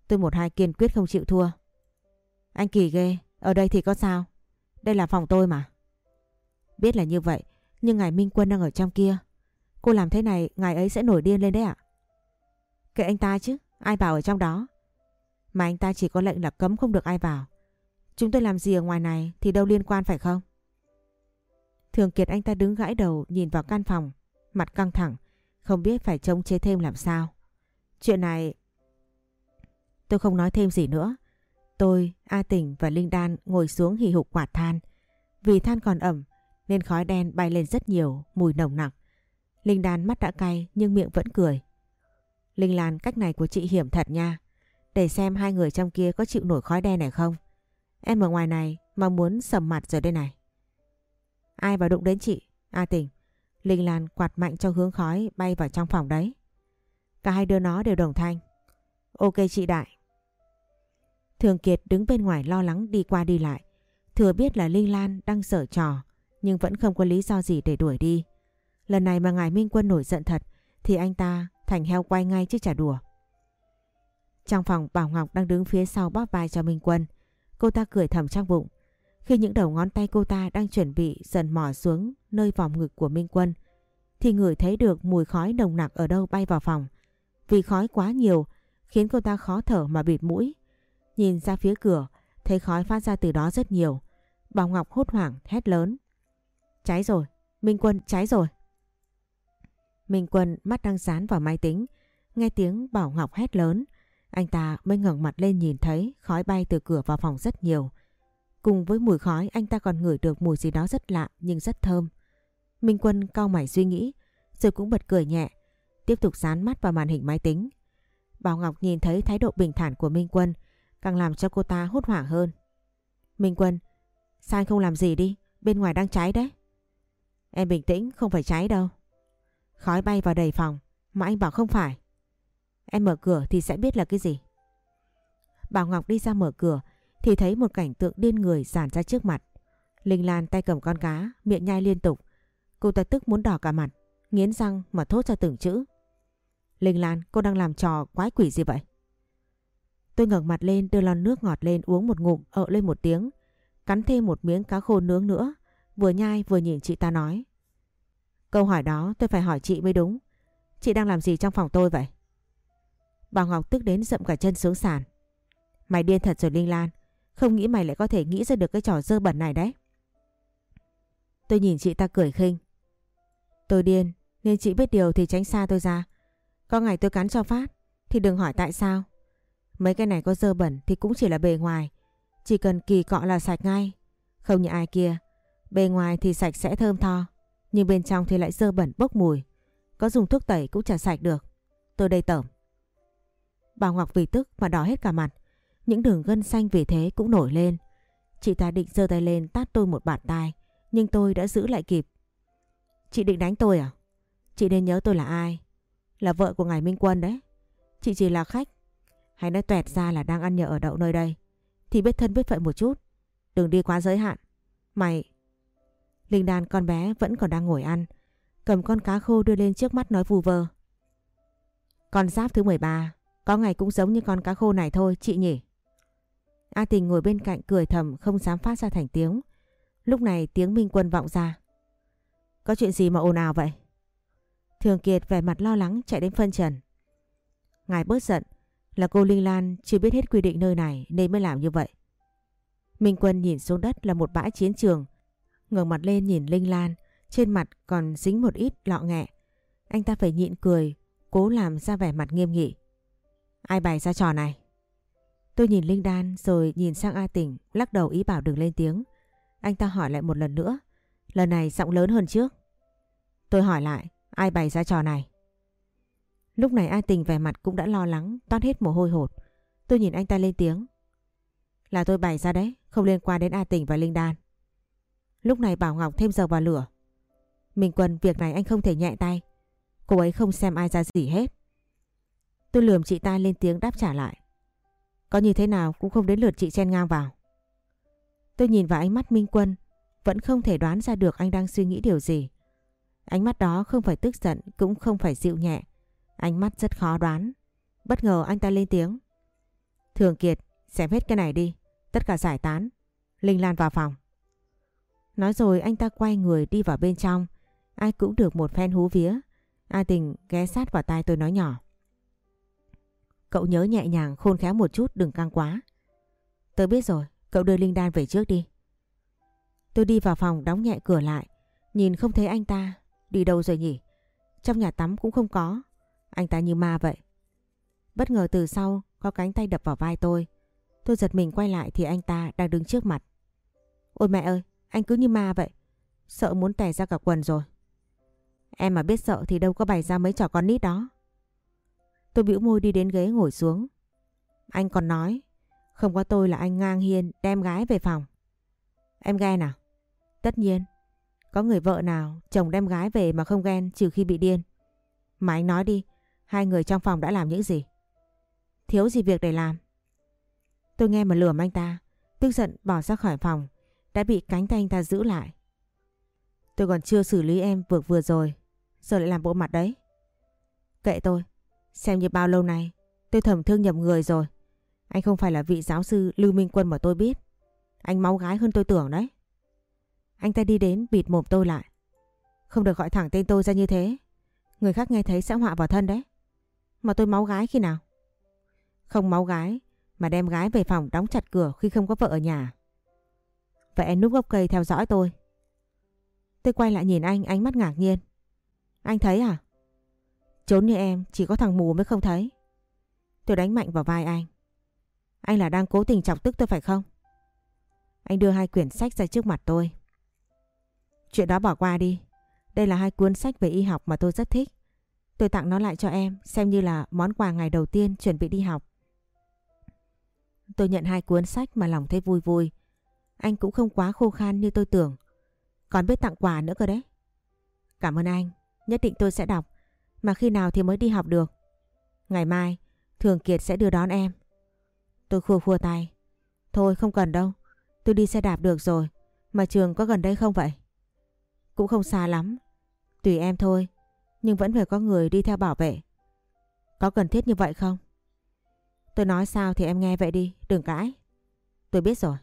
Tôi một hai kiên quyết không chịu thua. Anh kỳ ghê, ở đây thì có sao? Đây là phòng tôi mà. Biết là như vậy, nhưng ngài Minh Quân đang ở trong kia. Cô làm thế này, ngài ấy sẽ nổi điên lên đấy ạ. Kệ anh ta chứ, ai bảo ở trong đó. Mà anh ta chỉ có lệnh là cấm không được ai vào. Chúng tôi làm gì ở ngoài này thì đâu liên quan phải không? Thường Kiệt anh ta đứng gãi đầu nhìn vào căn phòng, mặt căng thẳng, không biết phải trông chế thêm làm sao. Chuyện này... Tôi không nói thêm gì nữa. Tôi, A Tình và Linh Đan ngồi xuống hì hục quạt than. Vì than còn ẩm nên khói đen bay lên rất nhiều, mùi nồng nặc. Linh Đan mắt đã cay nhưng miệng vẫn cười. Linh Lan cách này của chị hiểm thật nha. Để xem hai người trong kia có chịu nổi khói đen này không. Em ở ngoài này mà muốn sầm mặt rồi đây này. Ai vào đụng đến chị? A Tình. Linh Lan quạt mạnh cho hướng khói bay vào trong phòng đấy. Cả hai đứa nó đều đồng thanh. Ok chị Đại. Thường Kiệt đứng bên ngoài lo lắng đi qua đi lại. Thừa biết là Linh Lan đang sở trò, nhưng vẫn không có lý do gì để đuổi đi. Lần này mà ngài Minh Quân nổi giận thật, thì anh ta thành heo quay ngay chứ chả đùa. Trong phòng, Bảo Ngọc đang đứng phía sau bóp vai cho Minh Quân. Cô ta cười thầm trong bụng. Khi những đầu ngón tay cô ta đang chuẩn bị dần mò xuống nơi vòng ngực của Minh Quân, thì ngửi thấy được mùi khói nồng nặc ở đâu bay vào phòng. Vì khói quá nhiều khiến cô ta khó thở mà bịt mũi. Nhìn ra phía cửa thấy khói phát ra từ đó rất nhiều. Bảo Ngọc hốt hoảng hét lớn. Cháy rồi, Minh Quân cháy rồi. Minh Quân mắt đang dán vào máy tính, nghe tiếng Bảo Ngọc hét lớn. Anh ta mới ngẩng mặt lên nhìn thấy khói bay từ cửa vào phòng rất nhiều. Cùng với mùi khói anh ta còn ngửi được mùi gì đó rất lạ nhưng rất thơm. Minh Quân cau mày suy nghĩ rồi cũng bật cười nhẹ, tiếp tục dán mắt vào màn hình máy tính. Bảo Ngọc nhìn thấy thái độ bình thản của Minh Quân càng làm cho cô ta hốt hoảng hơn. Minh Quân, sao anh không làm gì đi, bên ngoài đang cháy đấy. Em bình tĩnh, không phải cháy đâu. Khói bay vào đầy phòng, mà anh bảo không phải. Em mở cửa thì sẽ biết là cái gì. Bảo Ngọc đi ra mở cửa thì thấy một cảnh tượng điên người giản ra trước mặt. Linh Lan tay cầm con cá, miệng nhai liên tục. Cô ta tức muốn đỏ cả mặt, nghiến răng mà thốt ra từng chữ. Linh Lan, cô đang làm trò quái quỷ gì vậy? Tôi ngẩng mặt lên đưa lon nước ngọt lên uống một ngụm ợ lên một tiếng. Cắn thêm một miếng cá khô nướng nữa. Vừa nhai vừa nhìn chị ta nói. Câu hỏi đó tôi phải hỏi chị mới đúng. Chị đang làm gì trong phòng tôi vậy? Bà Ngọc tức đến dậm cả chân xuống sàn. Mày điên thật rồi Linh Lan. Không nghĩ mày lại có thể nghĩ ra được cái trò dơ bẩn này đấy. Tôi nhìn chị ta cười khinh. Tôi điên nên chị biết điều thì tránh xa tôi ra. Có ngày tôi cắn cho phát, thì đừng hỏi tại sao. Mấy cái này có dơ bẩn thì cũng chỉ là bề ngoài. Chỉ cần kỳ cọ là sạch ngay. Không như ai kia. Bề ngoài thì sạch sẽ thơm tho. Nhưng bên trong thì lại dơ bẩn bốc mùi. Có dùng thuốc tẩy cũng chả sạch được. Tôi đây tởm. bà Ngọc vì tức mà đỏ hết cả mặt. Những đường gân xanh vì thế cũng nổi lên. Chị ta định giơ tay lên tát tôi một bạt tai. Nhưng tôi đã giữ lại kịp. Chị định đánh tôi à? Chị nên nhớ tôi là ai? Là vợ của ngài Minh Quân đấy. Chị chỉ là khách. Hay nói tuẹt ra là đang ăn nhờ ở đậu nơi đây. Thì biết thân biết phận một chút. Đừng đi quá giới hạn. Mày... Linh đàn con bé vẫn còn đang ngồi ăn. Cầm con cá khô đưa lên trước mắt nói vù vơ. Con giáp thứ 13. Có ngày cũng giống như con cá khô này thôi, chị nhỉ. A tình ngồi bên cạnh cười thầm, không dám phát ra thành tiếng. Lúc này tiếng Minh Quân vọng ra. Có chuyện gì mà ồn ào vậy? Thường Kiệt vẻ mặt lo lắng chạy đến phân trần. Ngài bớt giận là cô Linh Lan chưa biết hết quy định nơi này nên mới làm như vậy. Minh Quân nhìn xuống đất là một bãi chiến trường. ngẩng mặt lên nhìn Linh Lan, trên mặt còn dính một ít lọ nghẹ. Anh ta phải nhịn cười, cố làm ra vẻ mặt nghiêm nghị. Ai bày ra trò này? Tôi nhìn Linh Đan rồi nhìn sang A Tỉnh, lắc đầu ý bảo đừng lên tiếng. Anh ta hỏi lại một lần nữa, lần này giọng lớn hơn trước. Tôi hỏi lại, ai bày ra trò này? Lúc này A Tình vẻ mặt cũng đã lo lắng, toát hết mồ hôi hột. Tôi nhìn anh ta lên tiếng. Là tôi bày ra đấy, không liên quan đến A Tình và Linh Đan. Lúc này Bảo Ngọc thêm dầu vào lửa. Minh Quân, việc này anh không thể nhẹ tay. Cô ấy không xem ai ra gì hết. Tôi lườm chị ta lên tiếng đáp trả lại. Có như thế nào cũng không đến lượt chị chen ngang vào. Tôi nhìn vào ánh mắt Minh Quân, vẫn không thể đoán ra được anh đang suy nghĩ điều gì. Ánh mắt đó không phải tức giận cũng không phải dịu nhẹ. Ánh mắt rất khó đoán. Bất ngờ anh ta lên tiếng. Thường Kiệt, xem hết cái này đi. Tất cả giải tán. Linh Lan vào phòng. Nói rồi anh ta quay người đi vào bên trong. Ai cũng được một phen hú vía. A tình ghé sát vào tai tôi nói nhỏ. Cậu nhớ nhẹ nhàng khôn khéo một chút đừng căng quá. Tôi biết rồi, cậu đưa Linh Đan về trước đi. Tôi đi vào phòng đóng nhẹ cửa lại. Nhìn không thấy anh ta. Đi đâu rồi nhỉ? Trong nhà tắm cũng không có. Anh ta như ma vậy. Bất ngờ từ sau có cánh tay đập vào vai tôi. Tôi giật mình quay lại thì anh ta đang đứng trước mặt. Ôi mẹ ơi, anh cứ như ma vậy. Sợ muốn tè ra cả quần rồi. Em mà biết sợ thì đâu có bày ra mấy trò con nít đó. Tôi bĩu môi đi đến ghế ngồi xuống. Anh còn nói, không có tôi là anh ngang hiên đem gái về phòng. Em ghen à? Tất nhiên, có người vợ nào chồng đem gái về mà không ghen trừ khi bị điên. Mà anh nói đi, hai người trong phòng đã làm những gì? Thiếu gì việc để làm? Tôi nghe mà lườm anh ta, tức giận bỏ ra khỏi phòng, đã bị cánh tay anh ta giữ lại. Tôi còn chưa xử lý em vừa vừa rồi, giờ lại làm bộ mặt đấy. Kệ tôi, xem như bao lâu nay tôi thầm thương nhầm người rồi. Anh không phải là vị giáo sư Lưu Minh Quân mà tôi biết. Anh máu gái hơn tôi tưởng đấy. Anh ta đi đến bịt mồm tôi lại. Không được gọi thẳng tên tôi ra như thế. Người khác nghe thấy sẽ họa vào thân đấy. Mà tôi máu gái khi nào? Không máu gái, mà đem gái về phòng đóng chặt cửa khi không có vợ ở nhà. Vậy anh núp gốc cây theo dõi tôi. Tôi quay lại nhìn anh, ánh mắt ngạc nhiên. Anh thấy à? Trốn như em, chỉ có thằng mù mới không thấy. Tôi đánh mạnh vào vai anh. Anh là đang cố tình chọc tức tôi phải không? Anh đưa hai quyển sách ra trước mặt tôi. Chuyện đó bỏ qua đi. Đây là hai cuốn sách về y học mà tôi rất thích. Tôi tặng nó lại cho em xem như là món quà ngày đầu tiên chuẩn bị đi học. Tôi nhận hai cuốn sách mà lòng thấy vui vui. Anh cũng không quá khô khan như tôi tưởng. Còn biết tặng quà nữa cơ đấy. Cảm ơn anh. Nhất định tôi sẽ đọc. Mà khi nào thì mới đi học được? Ngày mai, Thường Kiệt sẽ đưa đón em. Tôi khua khua tay. Thôi không cần đâu. Tôi đi xe đạp được rồi. Mà trường có gần đây không vậy? Cũng không xa lắm. Tùy em thôi. Nhưng vẫn phải có người đi theo bảo vệ. Có cần thiết như vậy không? Tôi nói sao thì em nghe vậy đi. Đừng cãi. Tôi biết rồi.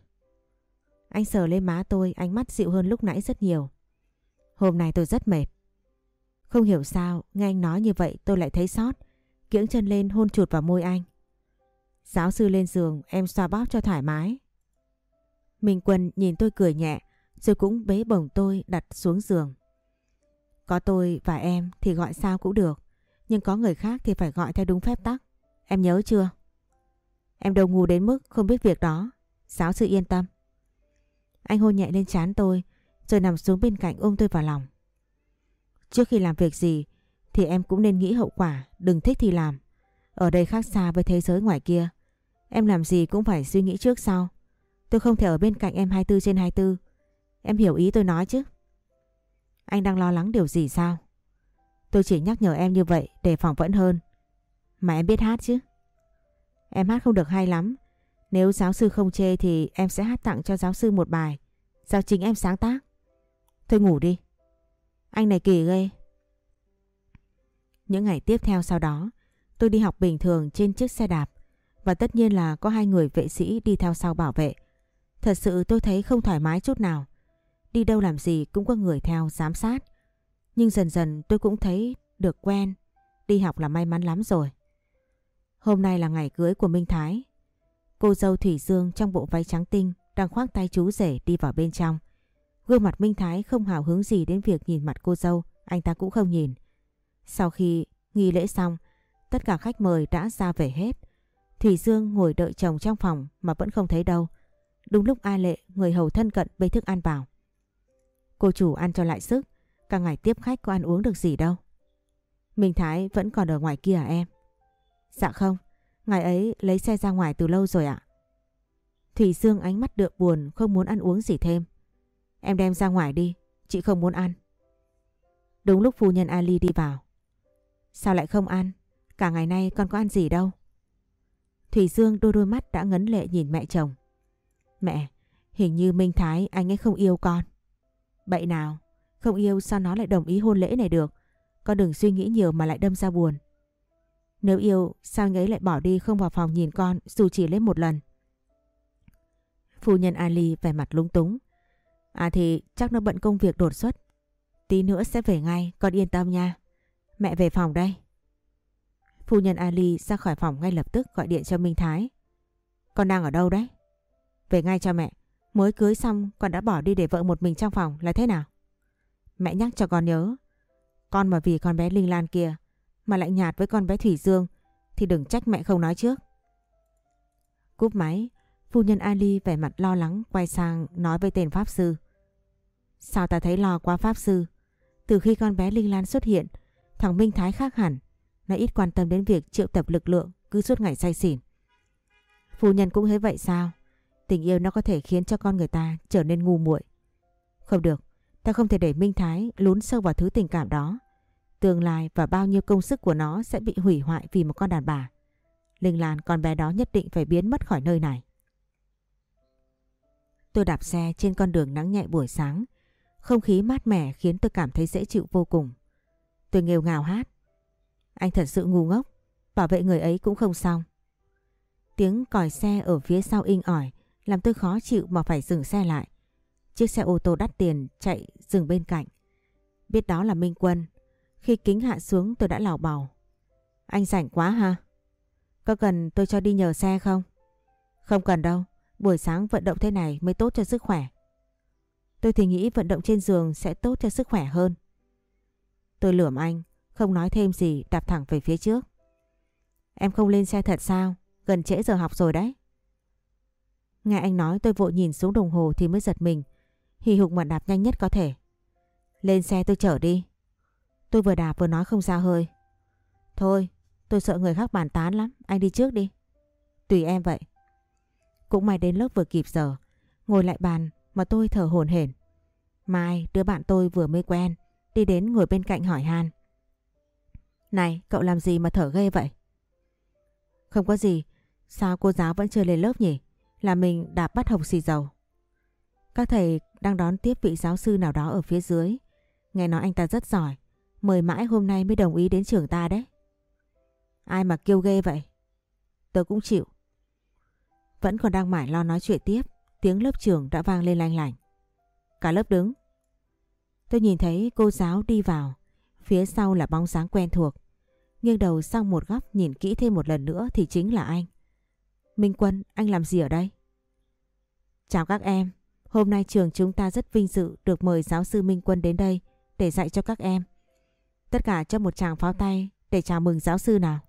Anh sờ lên má tôi. Ánh mắt dịu hơn lúc nãy rất nhiều. Hôm nay tôi rất mệt. Không hiểu sao. Nghe anh nói như vậy tôi lại thấy sót. Kiễng chân lên hôn chụt vào môi anh. Giáo sư lên giường, em xoa bóp cho thoải mái. Minh Quân nhìn tôi cười nhẹ rồi cũng bế bổng tôi đặt xuống giường. Có tôi và em thì gọi sao cũng được. Nhưng có người khác thì phải gọi theo đúng phép tắc. Em nhớ chưa? Em đâu ngu đến mức không biết việc đó. Giáo sư yên tâm. Anh hôn nhẹ lên trán tôi rồi nằm xuống bên cạnh ôm tôi vào lòng. Trước khi làm việc gì thì em cũng nên nghĩ hậu quả, đừng thích thì làm. Ở đây khác xa với thế giới ngoài kia. Em làm gì cũng phải suy nghĩ trước sau. Tôi không thể ở bên cạnh em 24 trên 24. Em hiểu ý tôi nói chứ? Anh đang lo lắng điều gì sao? Tôi chỉ nhắc nhở em như vậy để phòng vẫn hơn. Mà em biết hát chứ? Em hát không được hay lắm. Nếu giáo sư không chê thì em sẽ hát tặng cho giáo sư một bài. Do chính em sáng tác. Thôi ngủ đi. Anh này kỳ ghê. Những ngày tiếp theo sau đó, tôi đi học bình thường trên chiếc xe đạp. Và tất nhiên là có hai người vệ sĩ đi theo sau bảo vệ. Thật sự tôi thấy không thoải mái chút nào. Đi đâu làm gì cũng có người theo giám sát. Nhưng dần dần tôi cũng thấy được quen. Đi học là may mắn lắm rồi. Hôm nay là ngày cưới của Minh Thái. Cô dâu Thủy Dương trong bộ váy trắng tinh đang khoác tay chú rể đi vào bên trong. Gương mặt Minh Thái không hào hứng gì đến việc nhìn mặt cô dâu, anh ta cũng không nhìn. Sau khi nghi lễ xong, tất cả khách mời đã ra về hết. Thủy Dương ngồi đợi chồng trong phòng mà vẫn không thấy đâu. Đúng lúc A Lệ, người hầu thân cận bê thức ăn vào. Cô chủ ăn cho lại sức, cả ngày tiếp khách có ăn uống được gì đâu. Minh Thái vẫn còn ở ngoài kia à em? Dạ không, ngày ấy lấy xe ra ngoài từ lâu rồi ạ. Thủy Dương ánh mắt đượm buồn không muốn ăn uống gì thêm. Em đem ra ngoài đi, chị không muốn ăn. Đúng lúc phu nhân Ali đi vào. Sao lại không ăn? Cả ngày nay con có ăn gì đâu. Thủy Dương đôi đôi mắt đã ngấn lệ nhìn mẹ chồng. Mẹ, hình như Minh Thái anh ấy không yêu con. Bậy nào, không yêu sao nó lại đồng ý hôn lễ này được. Con đừng suy nghĩ nhiều mà lại đâm ra buồn. Nếu yêu, sao anh ấy lại bỏ đi không vào phòng nhìn con dù chỉ lên một lần. Phu nhân Ali vẻ mặt lung túng. À thì chắc nó bận công việc đột xuất. Tí nữa sẽ về ngay, con yên tâm nha. Mẹ về phòng đây. Phu nhân Ali ra khỏi phòng ngay lập tức gọi điện cho Minh Thái. Con đang ở đâu đấy? Về ngay cho mẹ. Mới cưới xong con đã bỏ đi để vợ một mình trong phòng là thế nào? Mẹ nhắc cho con nhớ. Con mà vì con bé Linh Lan kia mà lại nhạt với con bé Thủy Dương thì đừng trách mẹ không nói trước. Cúp máy, phu nhân Ali vẻ mặt lo lắng quay sang nói với tên Pháp Sư. Sao ta thấy lo quá Pháp Sư? Từ khi con bé Linh Lan xuất hiện, thằng Minh Thái khác hẳn. Nó ít quan tâm đến việc triệu tập lực lượng cứ suốt ngày say xỉn. Phu nhân cũng thấy vậy sao? Tình yêu nó có thể khiến cho con người ta trở nên ngu muội. Không được, ta không thể để Minh Thái lún sâu vào thứ tình cảm đó. Tương lai và bao nhiêu công sức của nó sẽ bị hủy hoại vì một con đàn bà. Linh Lan con bé đó nhất định phải biến mất khỏi nơi này. Tôi đạp xe trên con đường nắng nhẹ buổi sáng. Không khí mát mẻ khiến tôi cảm thấy dễ chịu vô cùng. Tôi nghêu ngào hát. Anh thật sự ngu ngốc. Bảo vệ người ấy cũng không xong. Tiếng còi xe ở phía sau inh ỏi làm tôi khó chịu mà phải dừng xe lại. Chiếc xe ô tô đắt tiền chạy dừng bên cạnh. Biết đó là Minh Quân. Khi kính hạ xuống tôi đã lào bào. Anh rảnh quá ha? Có cần tôi cho đi nhờ xe không? Không cần đâu. Buổi sáng vận động thế này mới tốt cho sức khỏe. Tôi thì nghĩ vận động trên giường sẽ tốt cho sức khỏe hơn. Tôi lườm anh, không nói thêm gì đạp thẳng về phía trước. Em không lên xe thật sao? Gần trễ giờ học rồi đấy. Nghe anh nói tôi vội nhìn xuống đồng hồ thì mới giật mình. Hì hục mà đạp nhanh nhất có thể. Lên xe tôi chở đi. Tôi vừa đạp vừa nói không ra hơi. Thôi, tôi sợ người khác bàn tán lắm. Anh đi trước đi. Tùy em vậy. Cũng may đến lớp vừa kịp giờ. Ngồi lại bàn mà tôi thở hổn hển. Mai đứa bạn tôi vừa mới quen. Đi đến ngồi bên cạnh hỏi han. Này, cậu làm gì mà thở ghê vậy? Không có gì. Sao cô giáo vẫn chưa lên lớp nhỉ? Là mình đạp bắt hồng xì dầu. Các thầy đang đón tiếp vị giáo sư nào đó ở phía dưới. Nghe nói anh ta rất giỏi. Mời mãi hôm nay mới đồng ý đến trường ta đấy. Ai mà kêu ghê vậy? Tớ cũng chịu. Vẫn còn đang mải lo nói chuyện tiếp. Tiếng lớp trường đã vang lên lanh lảnh. Cả lớp đứng. Tôi nhìn thấy cô giáo đi vào. Phía sau là bóng dáng quen thuộc. Nghiêng đầu sang một góc nhìn kỹ thêm một lần nữa thì chính là anh. Minh Quân, anh làm gì ở đây? Chào các em. Hôm nay trường chúng ta rất vinh dự được mời giáo sư Minh Quân đến đây để dạy cho các em. Tất cả cho một tràng pháo tay để chào mừng giáo sư nào.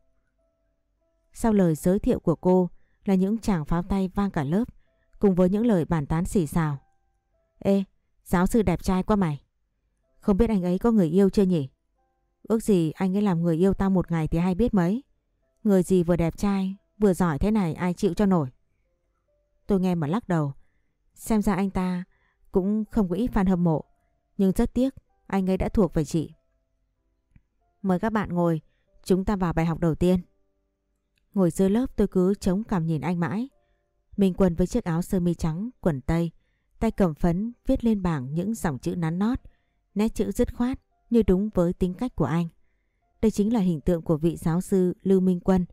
Sau lời giới thiệu của cô là những tràng pháo tay vang cả lớp cùng với những lời bàn tán xỉ xào. Ê, giáo sư đẹp trai quá mày. Không biết anh ấy có người yêu chưa nhỉ? Ước gì anh ấy làm người yêu tao một ngày thì hay biết mấy. Người gì vừa đẹp trai, vừa giỏi thế này ai chịu cho nổi. Tôi nghe mà lắc đầu. Xem ra anh ta cũng không có ít fan hâm mộ. Nhưng rất tiếc, anh ấy đã thuộc về chị. Mời các bạn ngồi, chúng ta vào bài học đầu tiên. Ngồi dưới lớp tôi cứ chống cằm nhìn anh mãi. Minh Quân với chiếc áo sơ mi trắng, quần tây, tay cầm phấn viết lên bảng những dòng chữ nắn nót, nét chữ dứt khoát như đúng với tính cách của anh. Đây chính là hình tượng của vị giáo sư Lưu Minh Quân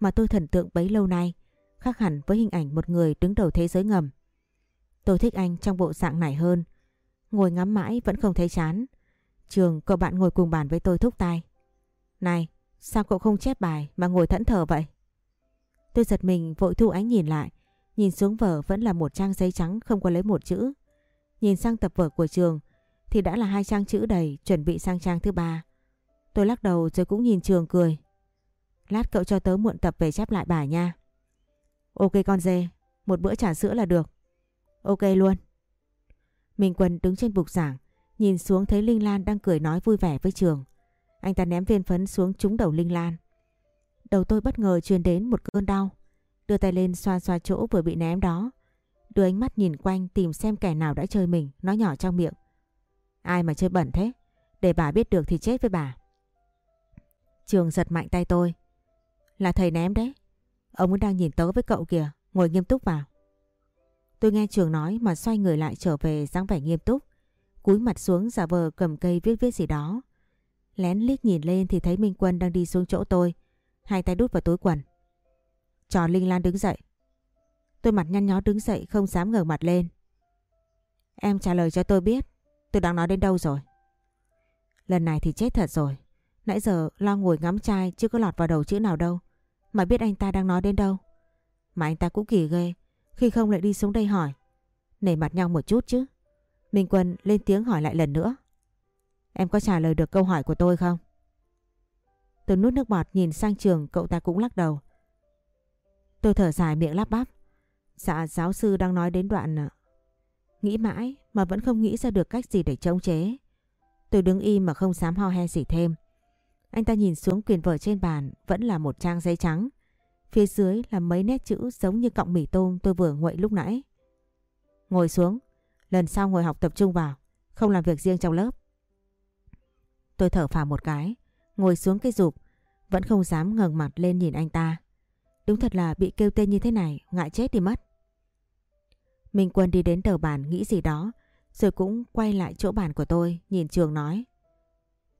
mà tôi thần tượng bấy lâu nay, khác hẳn với hình ảnh một người đứng đầu thế giới ngầm. Tôi thích anh trong bộ dạng này hơn. Ngồi ngắm mãi vẫn không thấy chán. Trường, cậu bạn ngồi cùng bàn với tôi thúc tay. Này, sao cậu không chép bài mà ngồi thẫn thờ vậy? Tôi giật mình vội thu ánh nhìn lại. Nhìn xuống vở vẫn là một trang giấy trắng không có lấy một chữ. Nhìn sang tập vở của trường thì đã là hai trang chữ đầy chuẩn bị sang trang thứ ba. Tôi lắc đầu rồi cũng nhìn trường cười. Lát cậu cho tớ muộn tập về chép lại bài nha. Ok con dê, một bữa trà sữa là được. Ok luôn. Minh Quân đứng trên bục giảng, nhìn xuống thấy Linh Lan đang cười nói vui vẻ với trường. Anh ta ném viên phấn xuống trúng đầu Linh Lan. Đầu tôi bất ngờ truyền đến một cơn đau. Đưa tay lên xoa xoa chỗ vừa bị ném đó. Đưa ánh mắt nhìn quanh tìm xem kẻ nào đã chơi mình, nói nhỏ trong miệng. Ai mà chơi bẩn thế? Để bà biết được thì chết với bà. Trường giật mạnh tay tôi. Là thầy ném đấy. Ông ấy đang nhìn tớ với cậu kìa, ngồi nghiêm túc vào. Tôi nghe trường nói mà xoay người lại trở về dáng vẻ nghiêm túc. Cúi mặt xuống giả vờ cầm cây viết viết gì đó. Lén liếc nhìn lên thì thấy Minh Quân đang đi xuống chỗ tôi. Hai tay đút vào túi quần. Trò Linh Lan đứng dậy. Tôi mặt nhăn nhó đứng dậy không dám ngẩng mặt lên. Em trả lời cho tôi biết tôi đang nói đến đâu rồi. Lần này thì chết thật rồi. Nãy giờ lo ngồi ngắm trai chưa có lọt vào đầu chữ nào đâu. Mà biết anh ta đang nói đến đâu. Mà anh ta cũng kỳ ghê. Khi không lại đi xuống đây hỏi. Nể mặt nhau một chút chứ. Minh Quân lên tiếng hỏi lại lần nữa. Em có trả lời được câu hỏi của tôi không? Tôi nuốt nước bọt nhìn sang trường, cậu ta cũng lắc đầu. Tôi thở dài miệng lắp bắp. Dạ giáo sư đang nói đến đoạn... À, nghĩ mãi mà vẫn không nghĩ ra được cách gì để chống chế. Tôi đứng im mà không dám ho he gì thêm. Anh ta nhìn xuống quyền vở trên bàn vẫn là một trang giấy trắng. Phía dưới là mấy nét chữ giống như cọng mì tôm tôi vừa nguội lúc nãy. Ngồi xuống, lần sau ngồi học tập trung vào, không làm việc riêng trong lớp. Tôi thở phào một cái, ngồi xuống cái rụp, vẫn không dám ngẩng mặt lên nhìn anh ta. Đúng thật là bị kêu tên như thế này, ngại chết đi mất. Minh Quân đi đến đầu bàn nghĩ gì đó, rồi cũng quay lại chỗ bàn của tôi, nhìn Trường nói.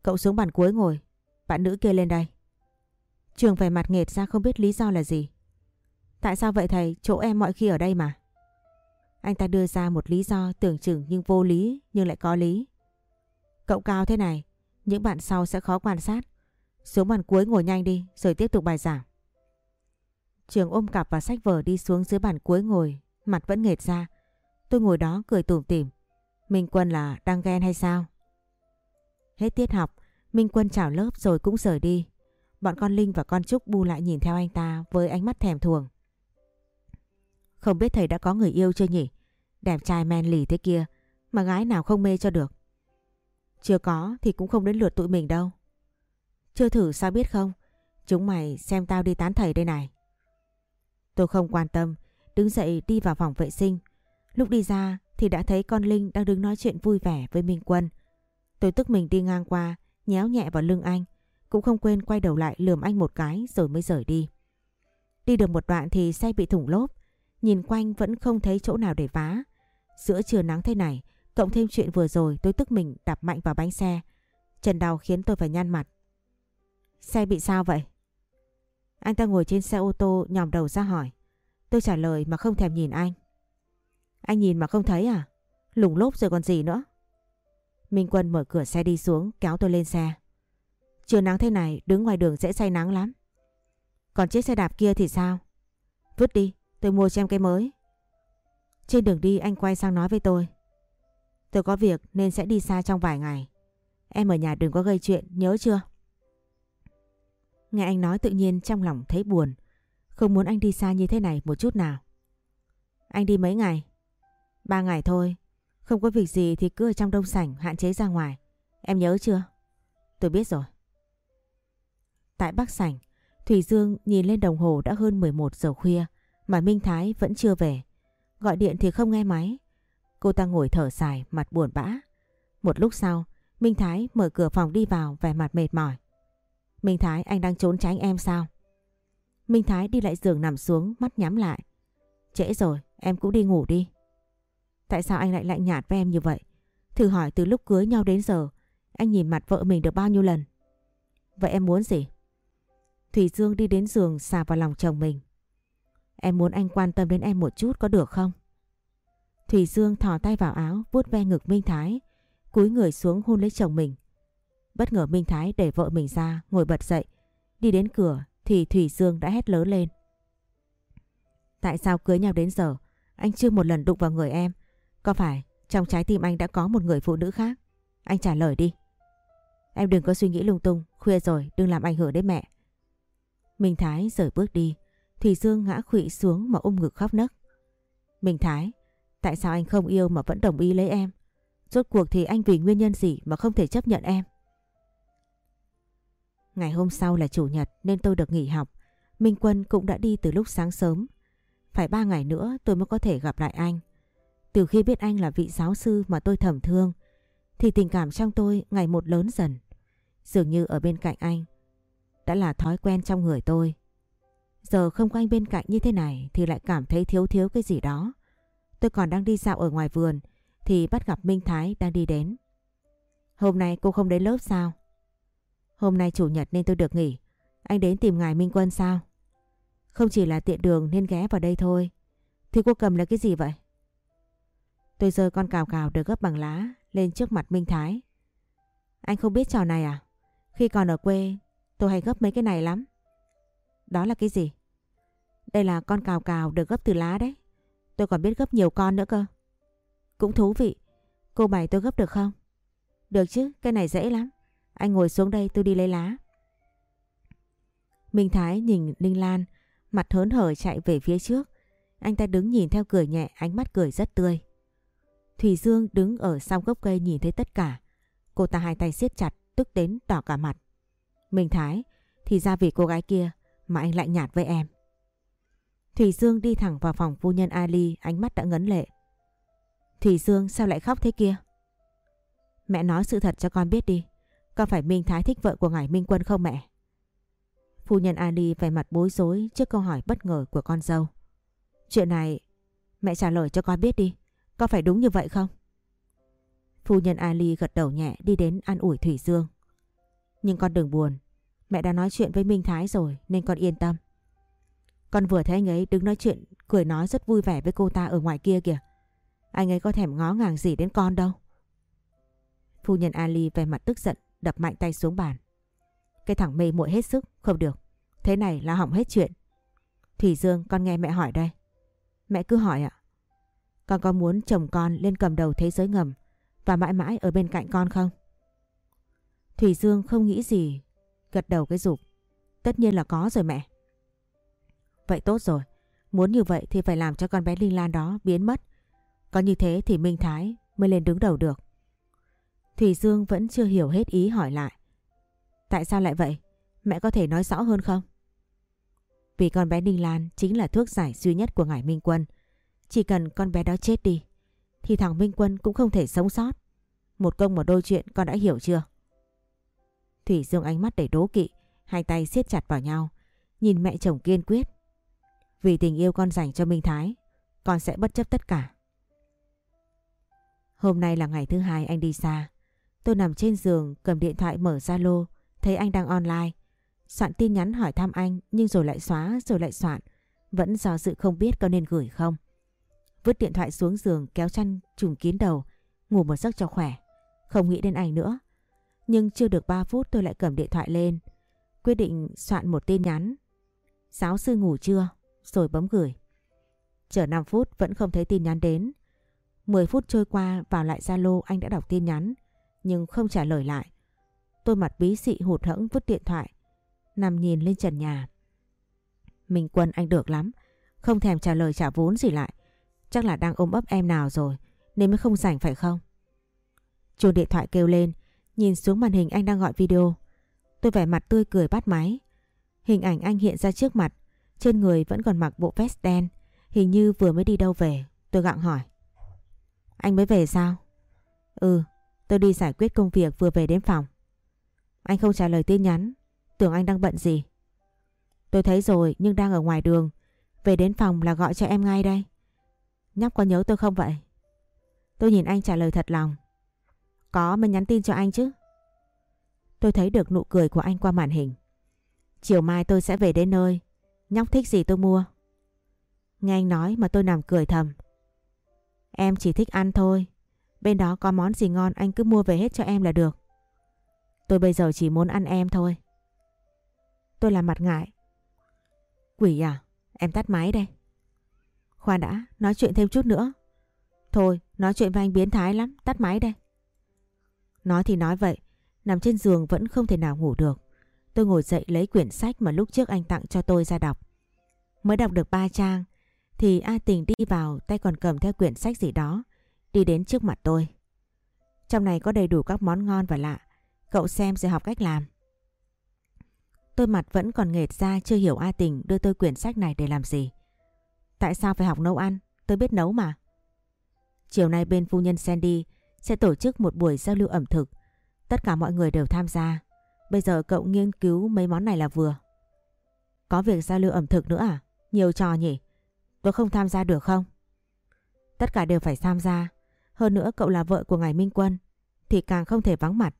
Cậu xuống bàn cuối ngồi, bạn nữ kia lên đây. Trường vẻ mặt nghệt ra không biết lý do là gì. Tại sao vậy thầy, chỗ em mọi khi ở đây mà. Anh ta đưa ra một lý do tưởng chừng nhưng vô lý nhưng lại có lý. Cậu cao thế này, những bạn sau sẽ khó quan sát. Xuống bàn cuối ngồi nhanh đi rồi tiếp tục bài giảng. Trường ôm cặp và sách vở đi xuống dưới bàn cuối ngồi, mặt vẫn nghệt ra. Tôi ngồi đó cười tủm tỉm. Minh Quân là đang ghen hay sao? Hết tiết học, Minh Quân chào lớp rồi cũng rời đi. Bọn con Linh và con Trúc bu lại nhìn theo anh ta với ánh mắt thèm thuồng. Không biết thầy đã có người yêu chưa nhỉ? Đẹp trai men lì thế kia, mà gái nào không mê cho được. Chưa có thì cũng không đến lượt tụi mình đâu. Chưa thử sao biết không? Chúng mày xem tao đi tán thầy đây này. Tôi không quan tâm, đứng dậy đi vào phòng vệ sinh. Lúc đi ra thì đã thấy con Linh đang đứng nói chuyện vui vẻ với Minh Quân. Tôi tức mình đi ngang qua, nhéo nhẹ vào lưng anh, cũng không quên quay đầu lại lườm anh một cái rồi mới rời đi. Đi được một đoạn thì xe bị thủng lốp, nhìn quanh vẫn không thấy chỗ nào để vá. Giữa trưa nắng thế này, cộng thêm chuyện vừa rồi tôi tức mình đạp mạnh vào bánh xe. Trần đau khiến tôi phải nhăn mặt. Xe bị sao vậy? Anh ta ngồi trên xe ô tô nhòm đầu ra hỏi. Tôi trả lời mà không thèm nhìn anh. Anh nhìn mà không thấy à? Lủng lốp rồi còn gì nữa? Minh Quân mở cửa xe đi xuống kéo tôi lên xe. Trưa nắng thế này đứng ngoài đường dễ say nắng lắm. Còn chiếc xe đạp kia thì sao? Vứt đi, tôi mua cho em cái mới. Trên đường đi anh quay sang nói với tôi. Tôi có việc nên sẽ đi xa trong vài ngày. Em ở nhà đừng có gây chuyện, nhớ chưa? Nghe anh nói tự nhiên trong lòng thấy buồn. Không muốn anh đi xa như thế này một chút nào. Anh đi mấy ngày? Ba ngày thôi. Không có việc gì thì cứ ở trong đông sảnh hạn chế ra ngoài. Em nhớ chưa? Tôi biết rồi. Tại Bắc Sảnh, Thủy Dương nhìn lên đồng hồ đã hơn 11 giờ khuya mà Minh Thái vẫn chưa về. Gọi điện thì không nghe máy. Cô ta ngồi thở dài, mặt buồn bã. Một lúc sau, Minh Thái mở cửa phòng đi vào vẻ mặt mệt mỏi. Minh Thái anh đang trốn tránh em sao? Minh Thái đi lại giường nằm xuống mắt nhắm lại. Trễ rồi em cũng đi ngủ đi. Tại sao anh lại lạnh nhạt với em như vậy? Thử hỏi từ lúc cưới nhau đến giờ, anh nhìn mặt vợ mình được bao nhiêu lần? Vậy em muốn gì? Thủy Dương đi đến giường xà vào lòng chồng mình. Em muốn anh quan tâm đến em một chút có được không? Thủy Dương thò tay vào áo, vuốt ve ngực Minh Thái, cúi người xuống hôn lấy chồng mình. Bất ngờ Minh Thái để vợ mình ra, ngồi bật dậy đi đến cửa thì Thủy Dương đã hét lớn lên. Tại sao cưới nhau đến giờ, anh chưa một lần đụng vào người em? Có phải trong trái tim anh đã có một người phụ nữ khác? Anh trả lời đi. Em đừng có suy nghĩ lung tung, khuya rồi đừng làm ảnh hưởng đến mẹ. Minh Thái rời bước đi, Thủy Dương ngã khụy xuống mà ôm ngực khóc nấc. Minh Thái, tại sao anh không yêu mà vẫn đồng ý lấy em? Rốt cuộc thì anh vì nguyên nhân gì mà không thể chấp nhận em? Ngày hôm sau là chủ nhật nên tôi được nghỉ học. Minh Quân cũng đã đi từ lúc sáng sớm. Phải ba ngày nữa tôi mới có thể gặp lại anh. Từ khi biết anh là vị giáo sư mà tôi thầm thương, thì tình cảm trong tôi ngày một lớn dần. Dường như ở bên cạnh anh đã là thói quen trong người tôi. Giờ không có anh bên cạnh như thế này thì lại cảm thấy thiếu thiếu cái gì đó. Tôi còn đang đi dạo ở ngoài vườn thì bắt gặp Minh Thái đang đi đến. Hôm nay cô không đến lớp sao? Hôm nay chủ nhật nên tôi được nghỉ. Anh đến tìm ngài Minh Quân sao? Không chỉ là tiện đường nên ghé vào đây thôi. Thì cô cầm là cái gì vậy? Tôi rơi con cào cào được gấp bằng lá lên trước mặt Minh Thái. Anh không biết trò này à? Khi còn ở quê tôi hay gấp mấy cái này lắm. Đó là cái gì? Đây là con cào cào được gấp từ lá đấy. Tôi còn biết gấp nhiều con nữa cơ. Cũng thú vị. Cô bày tôi gấp được không? Được chứ, cái này dễ lắm. Anh ngồi xuống đây tôi đi lấy lá. Minh Thái nhìn Linh Lan, mặt hớn hở chạy về phía trước. Anh ta đứng nhìn theo cười nhẹ, ánh mắt cười rất tươi. Thủy Dương đứng ở sau gốc cây nhìn thấy tất cả. Cô ta hai tay siết chặt, tức đến đỏ cả mặt. Minh Thái, thì ra vì cô gái kia mà anh lại nhạt với em. Thủy Dương đi thẳng vào phòng phu nhân Ali, ánh mắt đã ngấn lệ. Thủy Dương sao lại khóc thế kia? Mẹ nói sự thật cho con biết đi. Có phải Minh Thái thích vợ của ngài Minh Quân không mẹ? Phu nhân Ali vẻ mặt bối rối trước câu hỏi bất ngờ của con dâu. Chuyện này mẹ trả lời cho con biết đi. Có phải đúng như vậy không? Phu nhân Ali gật đầu nhẹ đi đến an ủi Thủy Dương. Nhưng con đừng buồn. Mẹ đã nói chuyện với Minh Thái rồi nên con yên tâm. Con vừa thấy anh ấy đứng nói chuyện cười nói rất vui vẻ với cô ta ở ngoài kia kìa. Anh ấy có thèm ngó ngàng gì đến con đâu. Phu nhân Ali về mặt tức giận đập mạnh tay xuống bàn. Cái thằng mê muội hết sức, không được. Thế này là hỏng hết chuyện. Thủy Dương con nghe mẹ hỏi đây. Mẹ cứ hỏi ạ. Con có muốn chồng con lên cầm đầu thế giới ngầm và mãi mãi ở bên cạnh con không? Thủy Dương không nghĩ gì, gật đầu cái rụp. Tất nhiên là có rồi mẹ. Vậy tốt rồi, muốn như vậy thì phải làm cho con bé Linh Lan đó biến mất. Có như thế thì Minh Thái mới lên đứng đầu được. Thủy Dương vẫn chưa hiểu hết ý hỏi lại. Tại sao lại vậy? Mẹ có thể nói rõ hơn không? Vì con bé Ninh Lan chính là thuốc giải duy nhất của ngài Minh Quân. Chỉ cần con bé đó chết đi, thì thằng Minh Quân cũng không thể sống sót. Một công một đôi chuyện con đã hiểu chưa? Thủy Dương ánh mắt đầy đố kỵ, hai tay siết chặt vào nhau, nhìn mẹ chồng kiên quyết. Vì tình yêu con dành cho Minh Thái, con sẽ bất chấp tất cả. Hôm nay là ngày thứ hai anh đi xa. Tôi nằm trên giường cầm điện thoại mở Zalo, thấy anh đang online. Soạn tin nhắn hỏi thăm anh nhưng rồi lại xóa rồi lại soạn. Vẫn do sự không biết có nên gửi không. Vứt điện thoại xuống giường kéo chăn trùm kín đầu, ngủ một giấc cho khỏe. Không nghĩ đến anh nữa. Nhưng chưa được 3 phút tôi lại cầm điện thoại lên. Quyết định soạn một tin nhắn. Giáo sư ngủ chưa? Rồi bấm gửi. Chờ 5 phút vẫn không thấy tin nhắn đến. 10 phút trôi qua vào lại Zalo anh đã đọc tin nhắn nhưng không trả lời lại. Tôi mặt bí xị hụt hẫng vứt điện thoại, nằm nhìn lên trần nhà. Minh Quân anh được lắm, không thèm trả lời trả vốn gì lại. Chắc là đang ôm ấp em nào rồi, nên mới không rảnh phải không? Chuông điện thoại kêu lên, nhìn xuống màn hình anh đang gọi video. Tôi vẻ mặt tươi cười bắt máy. Hình ảnh anh hiện ra trước mặt, trên người vẫn còn mặc bộ vest đen, hình như vừa mới đi đâu về. Tôi gặng hỏi. Anh mới về sao? Ừ, tôi đi giải quyết công việc vừa về đến phòng. Anh không trả lời tin nhắn, tưởng anh đang bận gì. Tôi thấy rồi nhưng đang ở ngoài đường, về đến phòng là gọi cho em ngay đây. Nhóc có nhớ tôi không vậy? Tôi nhìn anh trả lời thật lòng. Có mới nhắn tin cho anh chứ. Tôi thấy được nụ cười của anh qua màn hình. Chiều mai tôi sẽ về đến nơi. Nhóc thích gì tôi mua. Nghe anh nói mà tôi nằm cười thầm. Em chỉ thích ăn thôi. Bên đó có món gì ngon anh cứ mua về hết cho em là được. Tôi bây giờ chỉ muốn ăn em thôi. Tôi làm mặt ngại. Quỷ à, em tắt máy đây. Khoan đã, nói chuyện thêm chút nữa. Thôi, nói chuyện với anh biến thái lắm, tắt máy đây. Nói thì nói vậy, nằm trên giường vẫn không thể nào ngủ được. Tôi ngồi dậy lấy quyển sách mà lúc trước anh tặng cho tôi ra đọc. Mới đọc được ba trang thì A Tình đi vào tay còn cầm theo quyển sách gì đó, đi đến trước mặt tôi. Trong này có đầy đủ các món ngon và lạ, cậu xem rồi học cách làm. Tôi mặt vẫn còn nghệt ra chưa hiểu A Tình đưa tôi quyển sách này để làm gì. Tại sao phải học nấu ăn? Tôi biết nấu mà. Chiều nay bên phu nhân Sandy sẽ tổ chức một buổi giao lưu ẩm thực. Tất cả mọi người đều tham gia. Bây giờ cậu nghiên cứu mấy món này là vừa. Có việc giao lưu ẩm thực nữa à? Nhiều trò nhỉ? Tôi không tham gia được không? Tất cả đều phải tham gia. Hơn nữa cậu là vợ của ngài Minh Quân thì càng không thể vắng mặt.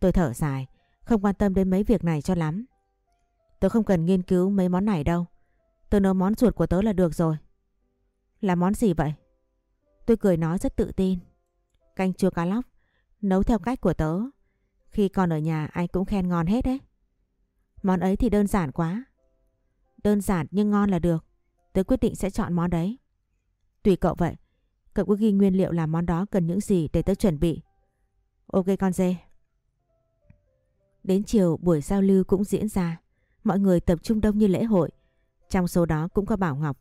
Tôi thở dài, không quan tâm đến mấy việc này cho lắm. Tôi không cần nghiên cứu mấy món này đâu tớ nấu món ruột của tớ là được rồi. Là món gì vậy? Tôi cười nói rất tự tin. Canh chua cá lóc, nấu theo cách của tớ. Khi còn ở nhà ai cũng khen ngon hết đấy. Món ấy thì đơn giản quá. Đơn giản nhưng ngon là được. Tớ quyết định sẽ chọn món đấy. Tùy cậu vậy. Cậu cứ ghi nguyên liệu làm món đó cần những gì để tớ chuẩn bị. Ok con dê. Đến chiều buổi giao lưu cũng diễn ra. Mọi người tập trung đông như lễ hội. Trong số đó cũng có Bảo Ngọc.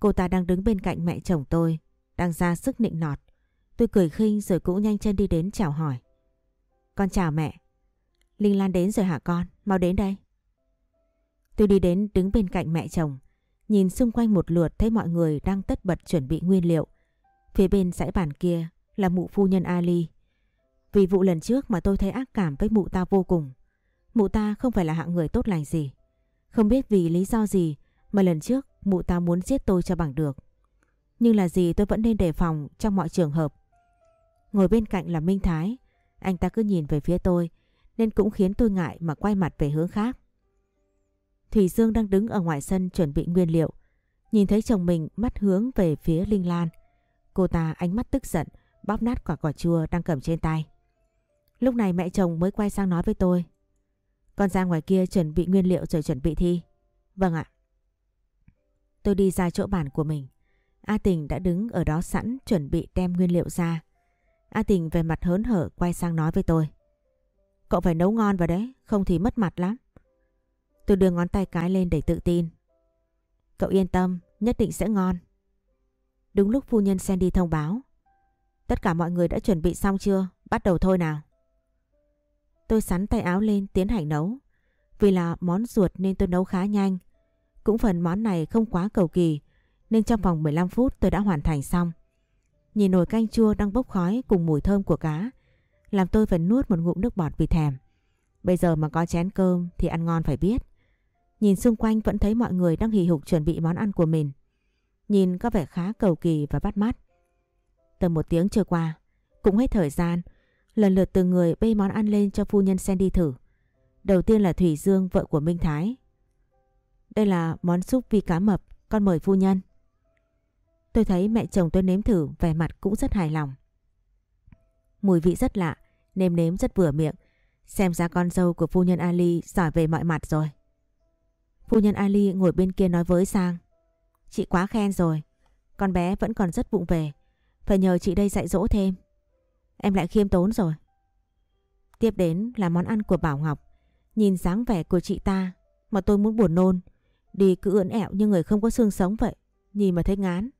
Cô ta đang đứng bên cạnh mẹ chồng tôi, đang ra sức nịnh nọt. Tôi cười khinh rồi cũng nhanh chân đi đến chào hỏi. Con chào mẹ. Linh Lan đến rồi hả con? Mau đến đây. Tôi đi đến đứng bên cạnh mẹ chồng. Nhìn xung quanh một lượt thấy mọi người đang tất bật chuẩn bị nguyên liệu. Phía bên dãy bàn kia là mụ phu nhân Ali. Vì vụ lần trước mà tôi thấy ác cảm với mụ ta vô cùng. Mụ ta không phải là hạng người tốt lành gì. Không biết vì lý do gì mà lần trước mụ ta muốn giết tôi cho bằng được. Nhưng là gì tôi vẫn nên đề phòng trong mọi trường hợp. Ngồi bên cạnh là Minh Thái. Anh ta cứ nhìn về phía tôi nên cũng khiến tôi ngại mà quay mặt về hướng khác. Thủy Dương đang đứng ở ngoài sân chuẩn bị nguyên liệu. Nhìn thấy chồng mình mắt hướng về phía Linh Lan. Cô ta ánh mắt tức giận, bóp nát quả cỏ chua đang cầm trên tay. Lúc này mẹ chồng mới quay sang nói với tôi. Con ra ngoài kia chuẩn bị nguyên liệu rồi chuẩn bị thi. Vâng ạ. Tôi đi ra chỗ bàn của mình. A Tình đã đứng ở đó sẵn chuẩn bị đem nguyên liệu ra. A Tình về mặt hớn hở quay sang nói với tôi. Cậu phải nấu ngon vào đấy, không thì mất mặt lắm. Tôi đưa ngón tay cái lên để tự tin. Cậu yên tâm, nhất định sẽ ngon. Đúng lúc phu nhân Sandy thông báo. Tất cả mọi người đã chuẩn bị xong chưa? Bắt đầu thôi nào. Tôi sắn tay áo lên tiến hành nấu. Vì là món ruột nên tôi nấu khá nhanh. Cũng phần món này không quá cầu kỳ nên trong vòng 15 phút tôi đã hoàn thành xong. Nhìn nồi canh chua đang bốc khói cùng mùi thơm của cá làm tôi phải nuốt một ngụm nước bọt vì thèm. Bây giờ mà có chén cơm thì ăn ngon phải biết. Nhìn xung quanh vẫn thấy mọi người đang hì hục chuẩn bị món ăn của mình. Nhìn có vẻ khá cầu kỳ và bắt mắt. Tầm một tiếng trôi qua, cũng hết thời gian, lần lượt từng người bê món ăn lên cho phu nhân Sandy thử. Đầu tiên là Thủy Dương, vợ của Minh Thái. Đây là món súp vi cá mập, con mời phu nhân. Tôi thấy mẹ chồng tôi nếm thử, vẻ mặt cũng rất hài lòng. Mùi vị rất lạ, nêm nếm rất vừa miệng. Xem ra con dâu của phu nhân Ali giỏi về mọi mặt rồi. Phu nhân Ali ngồi bên kia nói với Sang. Chị quá khen rồi, con bé vẫn còn rất vụng về. Phải nhờ chị đây dạy dỗ thêm. Em lại khiêm tốn rồi. Tiếp đến là món ăn của Bảo Ngọc. Nhìn dáng vẻ của chị ta mà tôi muốn buồn nôn. Đi cứ ưỡn ẹo như người không có xương sống vậy. Nhìn mà thấy ngán.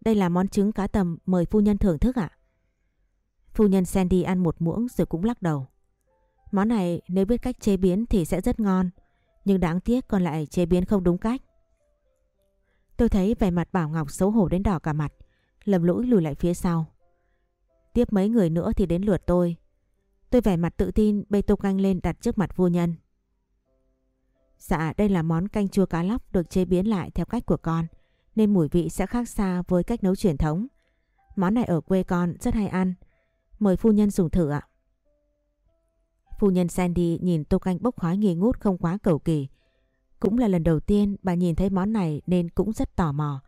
Đây là món trứng cá tầm mời phu nhân thưởng thức ạ. Phu nhân Sandy ăn một muỗng rồi cũng lắc đầu. Món này nếu biết cách chế biến thì sẽ rất ngon. Nhưng đáng tiếc còn lại chế biến không đúng cách. Tôi thấy vẻ mặt Bảo Ngọc xấu hổ đến đỏ cả mặt. Lầm lũi lùi lại phía sau. Tiếp mấy người nữa thì đến lượt tôi. Tôi vẻ mặt tự tin, bê tô canh lên đặt trước mặt phu nhân. Dạ đây là món canh chua cá lóc được chế biến lại theo cách của con nên mùi vị sẽ khác xa với cách nấu truyền thống. Món này ở quê con rất hay ăn. Mời phu nhân dùng thử ạ. Phu nhân Sandy nhìn tô canh bốc khói nghi ngút không quá cầu kỳ. Cũng là lần đầu tiên bà nhìn thấy món này nên cũng rất tò mò.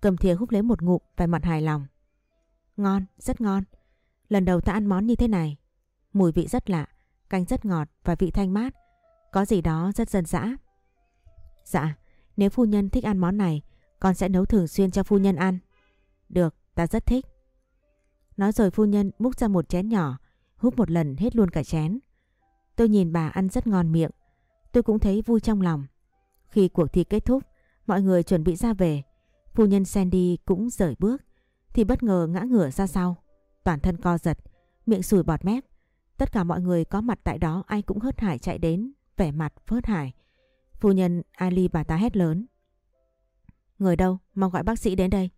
Cầm thìa hút lấy một ngụm vẻ mặt hài lòng. Ngon, rất ngon. Lần đầu ta ăn món như thế này. Mùi vị rất lạ, canh rất ngọt và vị thanh mát. Có gì đó rất dân dã. Dạ, nếu phu nhân thích ăn món này, con sẽ nấu thường xuyên cho phu nhân ăn. Được, ta rất thích. Nói rồi phu nhân múc ra một chén nhỏ, hút một lần hết luôn cả chén. Tôi nhìn bà ăn rất ngon miệng. Tôi cũng thấy vui trong lòng. Khi cuộc thi kết thúc, mọi người chuẩn bị ra về. Phu nhân Sandy cũng rời bước, thì bất ngờ ngã ngửa ra sau. Toàn thân co giật, miệng sùi bọt mép. Tất cả mọi người có mặt tại đó ai cũng hớt hải chạy đến, vẻ mặt phớt hải. Phu nhân Ali bà ta hét lớn. Người đâu, mong gọi bác sĩ đến đây.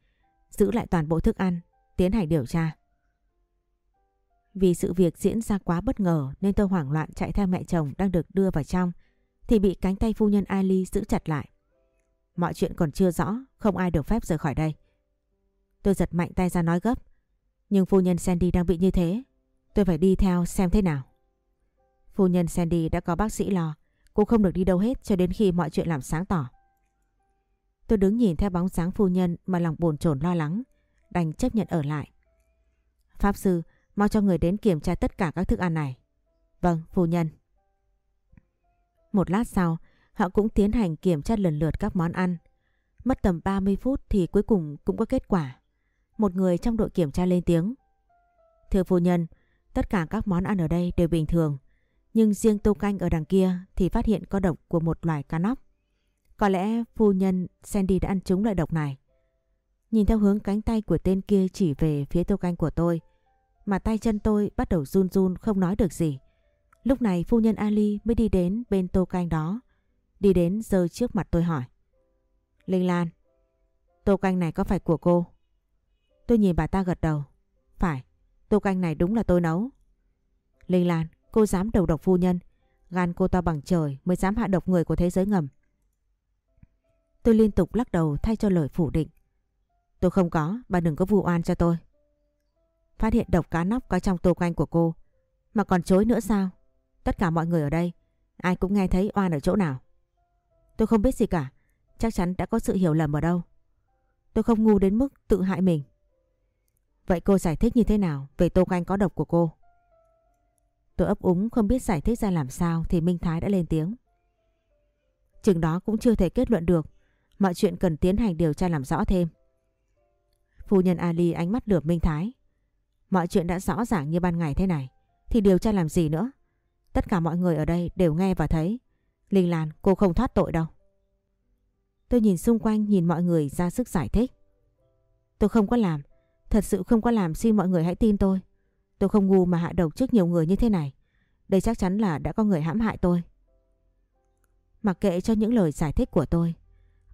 Giữ lại toàn bộ thức ăn, tiến hành điều tra. Vì sự việc diễn ra quá bất ngờ nên tôi hoảng loạn chạy theo mẹ chồng đang được đưa vào trong thì bị cánh tay phu nhân Ali giữ chặt lại. Mọi chuyện còn chưa rõ, không ai được phép rời khỏi đây. Tôi giật mạnh tay ra nói gấp. Nhưng phu nhân Sandy đang bị như thế, tôi phải đi theo xem thế nào. Phu nhân Sandy đã có bác sĩ lo, cô không được đi đâu hết cho đến khi mọi chuyện làm sáng tỏ. Tôi đứng nhìn theo bóng dáng phu nhân mà lòng bồn chồn lo lắng, đành chấp nhận ở lại. Pháp sư, Mau cho người đến kiểm tra tất cả các thức ăn này. Vâng, phu nhân. Một lát sau, họ cũng tiến hành kiểm tra lần lượt các món ăn. Mất tầm 30 phút thì cuối cùng cũng có kết quả. Một người trong đội kiểm tra lên tiếng. Thưa phu nhân, tất cả các món ăn ở đây đều bình thường. Nhưng riêng tô canh ở đằng kia thì phát hiện có độc của một loài cá nóc. Có lẽ phu nhân Sandy đã ăn trúng loại độc này. Nhìn theo hướng cánh tay của tên kia chỉ về phía tô canh của tôi, mà tay chân tôi bắt đầu run run không nói được gì. Lúc này phu nhân Ali mới đi đến bên tô canh đó, đi đến giơ trước mặt tôi hỏi. Linh Lan, tô canh này có phải của cô? Tôi nhìn bà ta gật đầu. Phải, tô canh này đúng là tôi nấu. Linh Lan, cô dám đầu độc phu nhân, gan cô to bằng trời mới dám hạ độc người của thế giới ngầm. Tôi liên tục lắc đầu thay cho lời phủ định. Tôi không có, bà đừng có vu oan cho tôi. Phát hiện độc cá nóc có trong tô canh của cô, mà còn chối nữa sao? Tất cả mọi người ở đây, ai cũng nghe thấy oan ở chỗ nào. Tôi không biết gì cả, chắc chắn đã có sự hiểu lầm ở đâu. Tôi không ngu đến mức tự hại mình. Vậy cô giải thích như thế nào về tô canh có độc của cô? Tôi ấp úng, không biết giải thích ra làm sao thì Minh Thái đã lên tiếng. Chừng đó cũng chưa thể kết luận được. Mọi chuyện cần tiến hành điều tra làm rõ thêm. Phu nhân Ali ánh mắt lườm Minh Thái. Mọi chuyện đã rõ ràng như ban ngày thế này. Thì điều tra làm gì nữa? Tất cả mọi người ở đây đều nghe và thấy. Linh Lan, cô không thoát tội đâu. Tôi nhìn xung quanh, nhìn mọi người ra sức giải thích. Tôi không có làm. Thật sự không có làm xin mọi người hãy tin tôi. Tôi không ngu mà hạ độc trước nhiều người như thế này. Đây chắc chắn là đã có người hãm hại tôi. Mặc kệ cho những lời giải thích của tôi,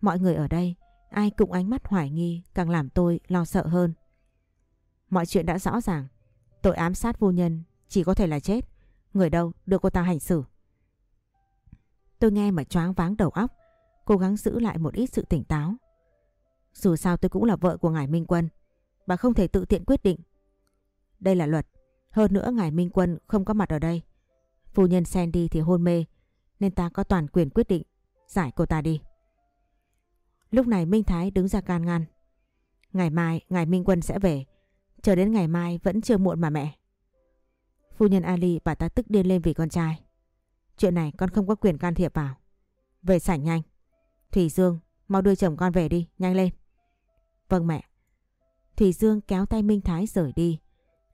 mọi người ở đây ai cũng ánh mắt hoài nghi càng làm tôi lo sợ hơn. Mọi chuyện đã rõ ràng, tội ám sát vô nhân chỉ có thể là chết. Người đâu đưa cô ta hành xử. Tôi nghe mà choáng váng đầu óc, cố gắng giữ lại một ít sự tỉnh táo. Dù sao tôi cũng là vợ của ngài Minh Quân, bà không thể tự tiện quyết định. Đây là luật, hơn nữa ngài Minh Quân không có mặt ở đây. Phu nhân Sandy thì hôn mê, nên ta có toàn quyền quyết định giải cô ta đi. Lúc này Minh Thái đứng ra can ngăn. Ngày mai ngài Minh Quân sẽ về, chờ đến ngày mai vẫn chưa muộn mà mẹ. Phu nhân Ali bà ta tức điên lên vì con trai. Chuyện này con không có quyền can thiệp vào. Về sảnh nhanh. Thủy Dương, mau đưa chồng con về đi, nhanh lên. Vâng mẹ. Thủy Dương kéo tay Minh Thái rời đi.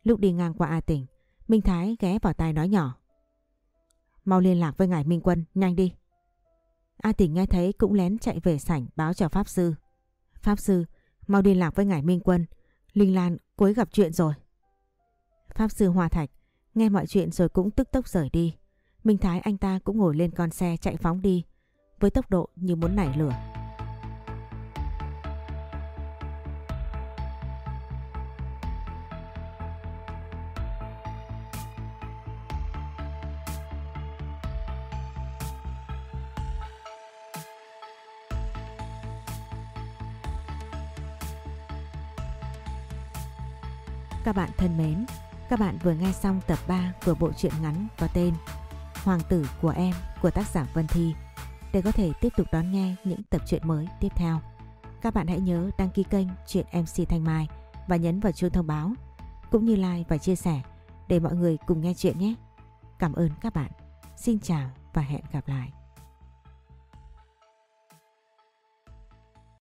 Lúc đi ngang qua A Tỉnh, Minh Thái ghé vào tai nói nhỏ. Mau liên lạc với ngài Minh Quân, nhanh đi. A Tỉnh nghe thấy cũng lén chạy về sảnh báo cho Pháp Sư. Pháp Sư, mau liên lạc với ngài Minh Quân. Linh Lan, cuối gặp chuyện rồi. Pháp Sư Hoa Thạch nghe mọi chuyện rồi cũng tức tốc rời đi. Minh Thái anh ta cũng ngồi lên con xe chạy phóng đi với tốc độ như muốn nảy lửa. Các bạn thân mến, các bạn vừa nghe xong tập 3 của bộ truyện ngắn có tên Hoàng tử của em của tác giả Vân Thi. Để có thể tiếp tục đón nghe những tập truyện mới tiếp theo, các bạn hãy nhớ đăng ký kênh Truyện MC Thanh Mai và nhấn vào chuông thông báo, cũng như like và chia sẻ để mọi người cùng nghe chuyện nhé. Cảm ơn các bạn. Xin chào và hẹn gặp lại.